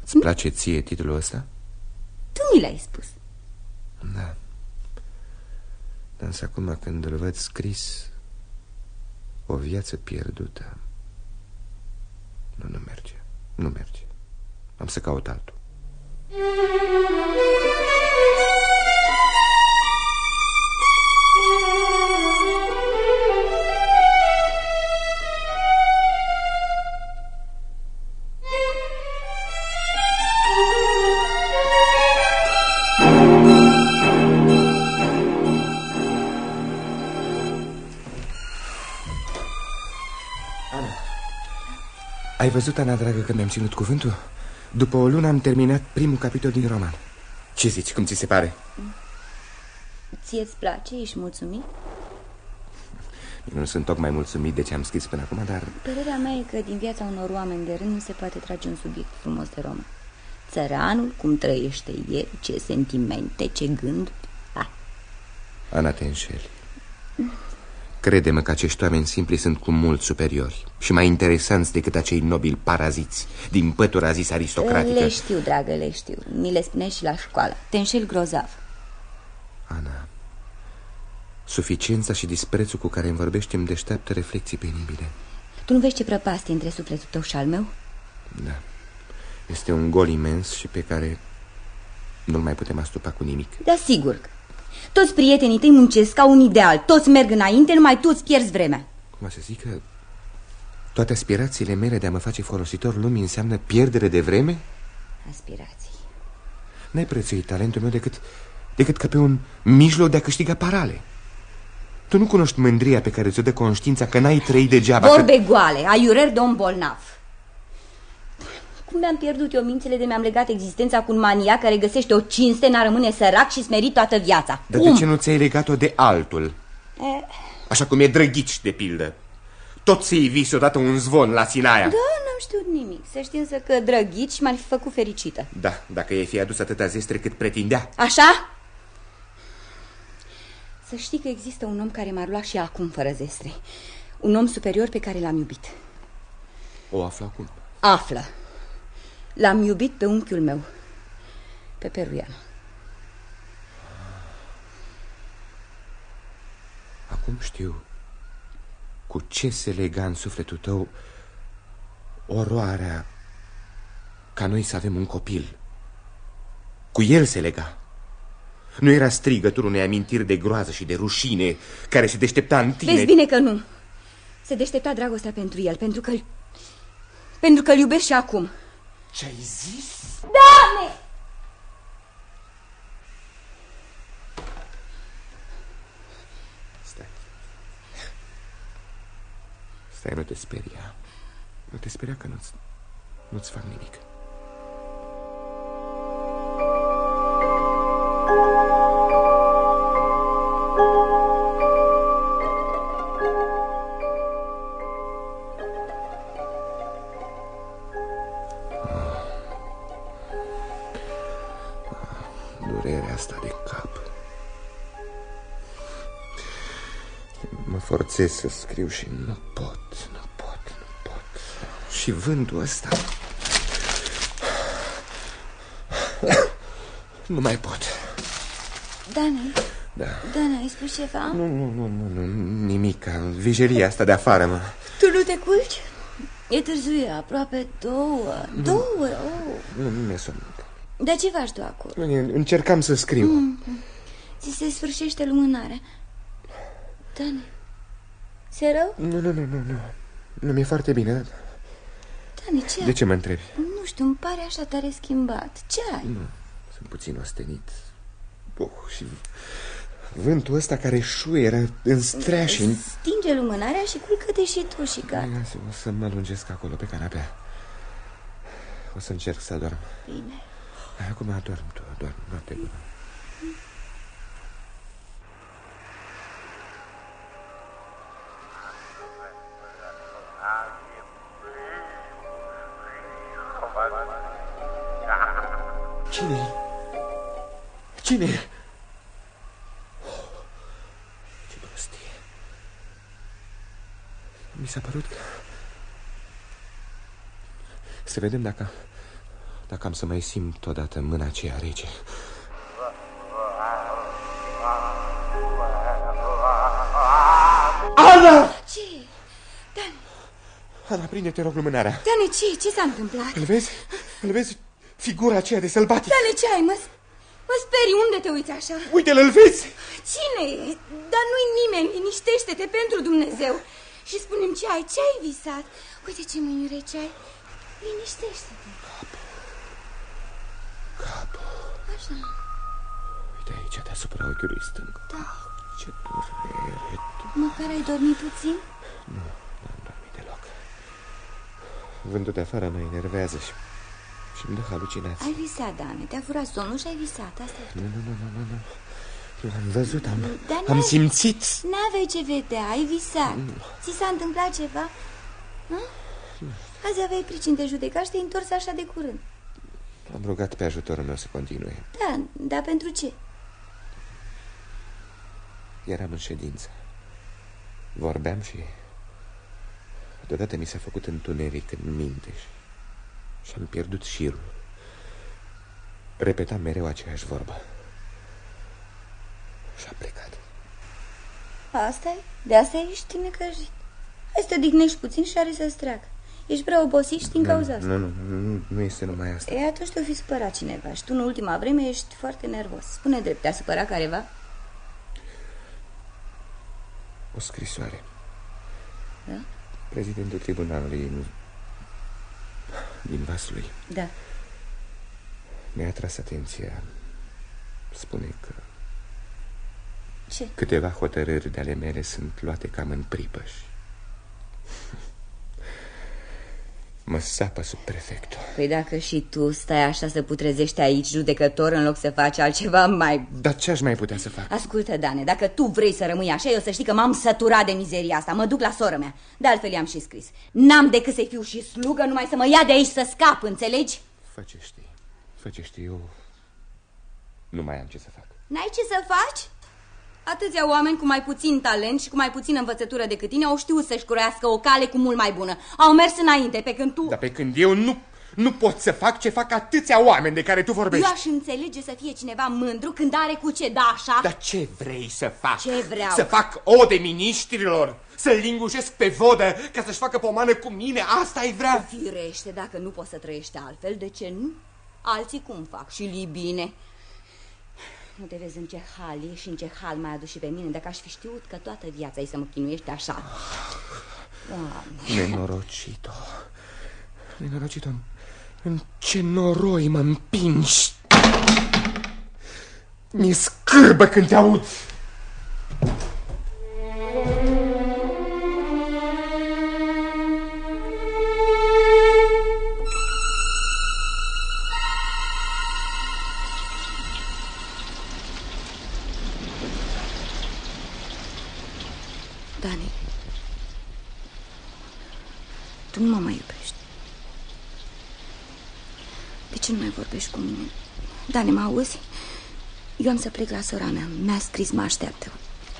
Îți place ție titlul ăsta? Tu mi l-ai spus. Da. Dar însă acum când îl văd scris O viață pierdută Nu, nu merge Nu merge Am să caut altul văzut, Ana, dragă, că mi-am ținut cuvântul? După o lună am terminat primul capitol din roman Ce zici, cum ți se pare? Ție-ți place? Ești mulțumit? Eu nu sunt tocmai mulțumit de ce am scris până acum, dar... Părerea mea e că din viața unor oameni de rând nu se poate trage un subiect frumos de roman Țăranul, cum trăiește el, ce sentimente, ce gânduri ah. Ana, te înșeli Crede-mă că acești oameni simpli sunt cu mult superiori și mai interesanți decât acei nobili paraziți din pătura zis aristocratică. Le știu, dragă, le știu. Mi le spuneai și la școală. Te înșel grozav. Ana, suficiența și disprețul cu care îmi vorbești îmi deșteaptă reflexii penibile. Tu nu vezi ce prăpastie între sufletul tău și al meu? Da. Este un gol imens și pe care nu-l mai putem astupa cu nimic. Da, sigur. Toți prietenii tăi muncesc ca un ideal. Toți merg înainte, numai tu îți pierzi vremea. Cum să zic că toate aspirațiile mele de a mă face folositor lumii înseamnă pierdere de vreme? Aspirații. N-ai prețuit talentul meu decât, decât ca pe un mijloc de a câștiga parale. Tu nu cunoști mândria pe care ți-o dă conștiința că n-ai trăit degeaba. Vorbe că... goale, aiurări de om bolnav. Cum mi-am pierdut eu mințele de mi-am legat existența cu un maniac care găsește o cinste, n-a rămâne sărac și smerit toată viața? Dar Cum? de ce nu ți-ai legat-o de altul? E, Așa cum e drăghici, de pildă. Toți ei vis odată un zvon la Sinaia. da, n-am știut nimic. Să știi însă că drăghici m-ar fi făcut fericită. Da, dacă ei fi adus atâta zestre cât pretindea. Așa? Să știi că există un om care m-ar lua și acum fără zestre. Un om superior pe care l-am iubit. O află acum. Află. L-am iubit pe unchiul meu. Pe Peruian. Acum știu cu ce se lega în sufletul tău oroarea ca noi să avem un copil. Cu el se lega. Nu era strigătul unei amintiri de groază și de rușine care se deștepta în tine. Vezi bine că nu. Se deștepta dragostea pentru el, pentru că pentru că îl iubesc și acum. Ce-ai zis? Doamne! Stai. Stai, nu te speria. Nu te speria că nu-ți nu-ți fac nimic. Mă forțez să scriu și nu pot, nu pot, nu pot. Și vântul ăsta... Nu mai pot. Dani, Da. Dani, ai spus ceva? Nu, nu, nu, nu, nu nimic. Vijelia asta de afară, mă. Tu nu te culci? E târziu, e aproape două. Două, oh. Nu, nu mi-e somn. Dar ce faci tu acolo? Încercam să scriu. Mm. Ți se sfârșește lumânarea. Dani, se rău? Nu, nu, nu, nu, nu. Nu mi-e foarte bine. Dani, ce De ce mă întrebi? Nu știu, îmi pare așa tare schimbat. Ce ai? Nu, sunt puțin ostenit. Oh, și vântul ăsta care șuieră în streași. în- Stinge lumânarea și culcă-te și tu și gata. Ia să- O să mă lungesc acolo pe canapea. O să încerc să dorm. Bine. Hai, Acum dorm tu, dorm, noapte bună. S-a părut că... Să vedem dacă... Dacă am să mai simt odată mâna aceea rece. Ana! Ce? Dani, Ana, prinde-te, rog, lumânarea. Dani, ce? Ce s-a întâmplat? Îl vezi? Îl vezi? Figura aceea de sălbatic. Dani, ce ai, mă? Mă sperii, unde te uiți așa? Uite-l, îl vezi? Cine e? Dar nu-i nimeni, liniștește-te pentru Dumnezeu Și spune ce ai, ce ai visat? Uite ce mâini rece ai Liniștește-te Capul. Așa, Uite aici, deasupra ochiului stâng. da Ce durere. Măcar ai dormit puțin? Nu, n-am dormit deloc. Vântul de afară mă enervează și, și îmi dă halucinații. Ai visat, Dane, te-a furat somnul și ai visat Asta e Nu, nu, nu, nu, nu, nu. L-am văzut, am, Dar am n-ai- simțit. N-aveai ce vedea, ai visat Ți s-a întâmplat ceva? Hă? Azi aveai pricini de judecat și te-ai întors așa de curând Am rugat pe ajutorul meu să continue. Da, dar pentru ce? Eram în ședință. Vorbeam și deodată mi s-a făcut întuneric în minte și, și am pierdut șirul. Repetam mereu aceeași vorbă. Și a plecat. asta e? De asta ești necăjit. Hai să te odihnești puțin și are să-ți treacă. Ești prea obosit și din Nu, cauza asta. Nu, nu, nu, nu este numai asta. E, atunci te-o fi supărat cineva și tu în ultima vreme ești foarte nervos. Spune drept, te-a supărat careva? O scrisoare. Da? Prezidentul tribunalului din, din Vaslui Da. mi-a atras atenția. Spune că Ce? câteva hotărâri de ale mele sunt luate cam în pripăș și... Mă sapă sub prefectul. Păi dacă și tu stai așa să putrezești aici judecător în loc să faci altceva mai... Dar ce aș mai putea să fac? Ascultă, Dane, dacă tu vrei să rămâi așa, eu să știi că m-am săturat de mizeria asta. Mă duc la sora mea. De altfel i-am și scris. N-am decât să fiu și slugă, numai să mă ia de aici să scap, înțelegi? Fă ce știi. Fă ce știi, eu nu mai am ce să fac. N-ai ce să faci? Atâția oameni cu mai puțin talent și cu mai puțină învățătură decât tine au știut să-și croiască o cale cu mult mai bună. Au mers înainte, pe când tu... Dar pe când eu nu, nu pot să fac ce fac atâția oameni de care tu vorbești. Eu aș înțelege să fie cineva mândru când are cu ce da așa. Dar ce vrei să fac? Ce vreau? Să fac ode miniștrilor? Să-l lingușesc pe vodă ca să-și facă pomană cu mine? Asta ai vrea? Firește, dacă nu poți să trăiești altfel, de ce nu? Alții cum fac și li bine. Nu te vezi în ce hal e și în ce hal mai aduci și pe mine Dacă aș fi știut că toată viața ai să mă chinuiești așa Doamne. Nenorocito. Nenorocito, în, în ce noroi mă împingi. Mi-e scârbă când te aud. Ce nu mai vorbești cu mine? Dani, mă auzi? Eu am să plec la sora mea Mi-a scris, mă așteaptă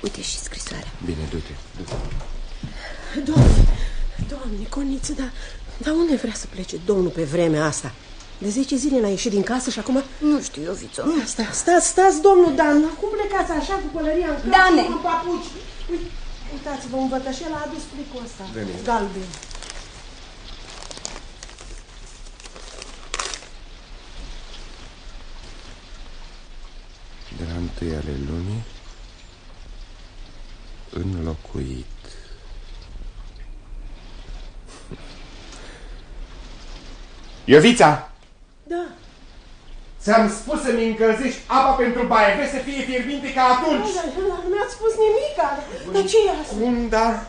Uite și scrisoarea Bine, du-te, du-te. Doamne, doamne, Coniță, dar, dar unde vrea să plece domnul pe vremea asta? De 10 zile n-a ieșit din casă și acum... Nu știu, eu, Vițo. Sta, stați, stați, domnul Dan, cum plecați așa cu pălăria în cap Dane! și cu papuci? Uite, uitați-vă, un vătășel a adus plicul ăsta, Veni. galben. De la întâi ale lunii, înlocuit. Iovița! Da. Ți-am spus să-mi încălzești apa pentru baie. Vrei să fie fierbinte ca atunci? Dar nu mi-ați spus nimic, dar ce e asta? Bunicunda,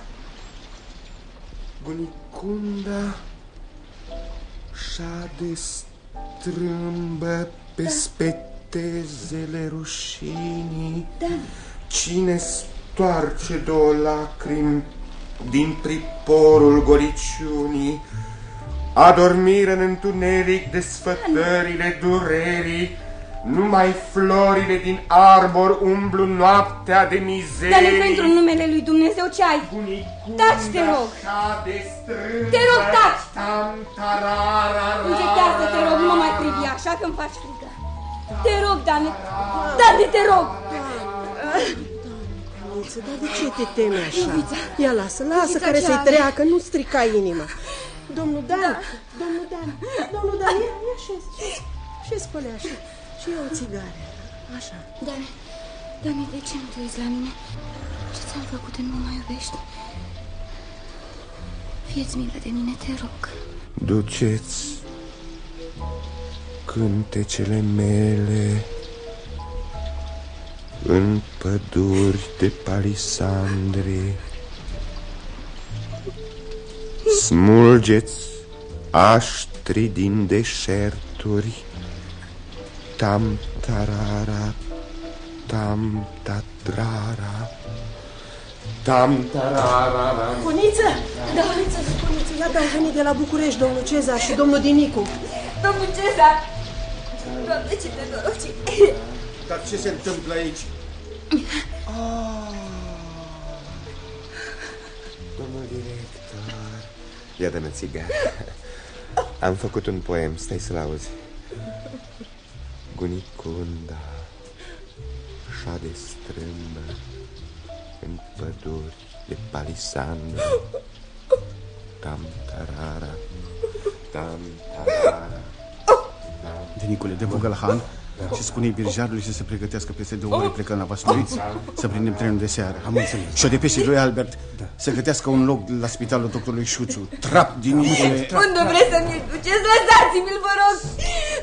bunicunda, șade strâmbă pe spetezele rușinii. Da. Cine stoarce două lacrimi din priporul goliciunii, adormire în întuneric desfătările durerii, numai florile din arbor umblu noaptea de mizerii. Dani, pentru numele lui Dumnezeu, ce ai? Taci, te rog! Te rog, taci! Încetează, te rog, nu mă mai privi așa că îmi faci frică. Te rog, Dani! Dani, te rog! Coniță, dar de ce te temi așa? Iubița. Ia lasă, lasă Iubița, care ce să-i are? treacă, nu strica inima. Domnul Dan, Da. domnul Dan, domnul Dan, ia, ia șez, șez, șez pe alea, așa. Și ia o țigară, așa. Dani, Dani, de ce nu te uiți la mine? Ce ți-am făcut de nu mă mai iubești? Fieți milă de mine, te rog. Duceți cântecele mele în păduri de palisandre. Smulgeți aștri din deșerturi, tam tarara, tam tatrara, tam tarara. Coniță! Da, Coniță, Coniță, iată au venit de la București domnul Cezar și domnul Dinicu. Domnul Cezar! Doamne, ce te noroci! Dar ce se întâmplă aici? Ia dă-mi țigară. Am făcut un poem, stai să-l auzi. Gunicunda, așa de strâmbă, în păduri de palisandă. Tam tarara, tam tarara. Denicule, de Bogălhan și spune birjarului să se pregătească peste două ore plecăm la Vaslui să prindem trenul de seară. Am înțeles. Și o depeșe lui Albert să gătească un loc la spitalul doctorului Șuțu. Trap din Nicule. Unde vreți să mi-l duceți? Lăsați-mi-l, vă rog!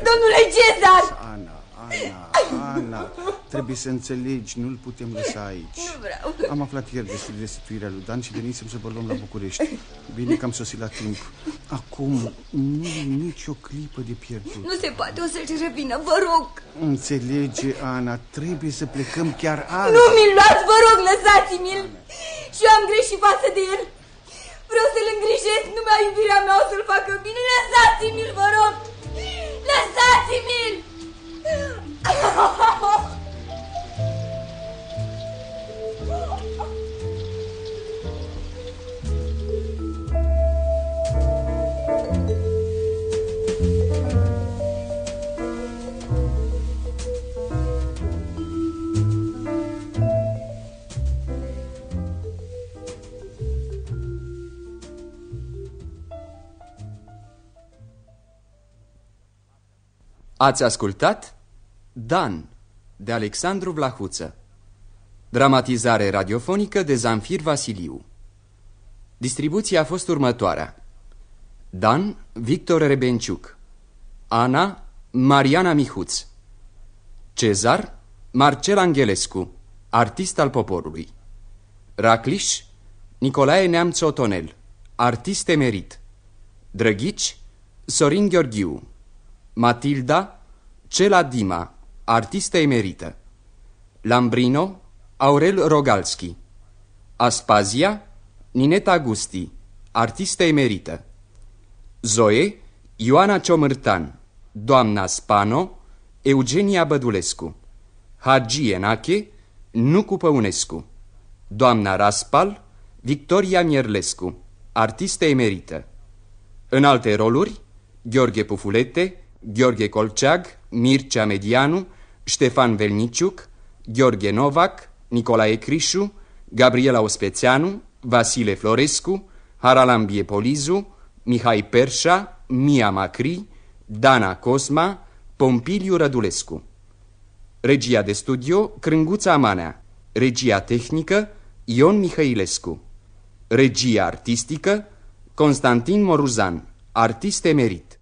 Domnule Cezar! Ana, Ana, trebuie să înțelegi, nu-l putem lăsa aici. Nu vreau. Am aflat ieri despre restituirea lui Dan și venisem să vă luăm la București. Bine că am sosit la timp. Acum nu e nicio clipă de pierdut. Nu se poate, o să-și revină, vă rog! Înțelege, Ana, trebuie să plecăm chiar azi. Nu mi-l luați, vă rog, lăsați-mi-l! Și eu am greșit față de el. Vreau să-l îngrijesc, numai iubirea mea o să-l facă bine. Lăsați-mi-l, vă rog! Lăsați-mi-l! Ați ascultat Dan de Alexandru Vlahuță. Dramatizare radiofonică de Zamfir Vasiliu. Distribuția a fost următoarea. Dan Victor Rebenciuc. Ana Mariana Mihuț. Cezar Marcel Angelescu Artist al poporului. Racliș Nicolae Neamț Otonel Artist emerit. Drăghici Sorin Gheorghiu. Matilda Cela Dima Artistă emerită Lambrino Aurel Rogalski. Aspazia Nineta Gusti Artistă emerită Zoe Ioana Ciomârtan. Doamna Spano Eugenia Bădulescu. Hagi Enache Nucu Păunescu. Doamna Raspal Victoria Mierlescu. Artistă emerită În alte roluri Gheorghe Pufulete Gheorghe Colceag, Mircea Medianu, Ștefan Velniciuc, Gheorghe Novac, Nicolae Crișu, Gabriela Ospețeanu, Vasile Florescu, Haralambie Polizu, Mihai Perșa, Mia Macri, Dana Cosma, Pompiliu Rădulescu. Regia de studio, Crânguța Manea. Regia tehnică, Ion Mihailescu. Regia artistică, Constantin Moruzan, artist emerit.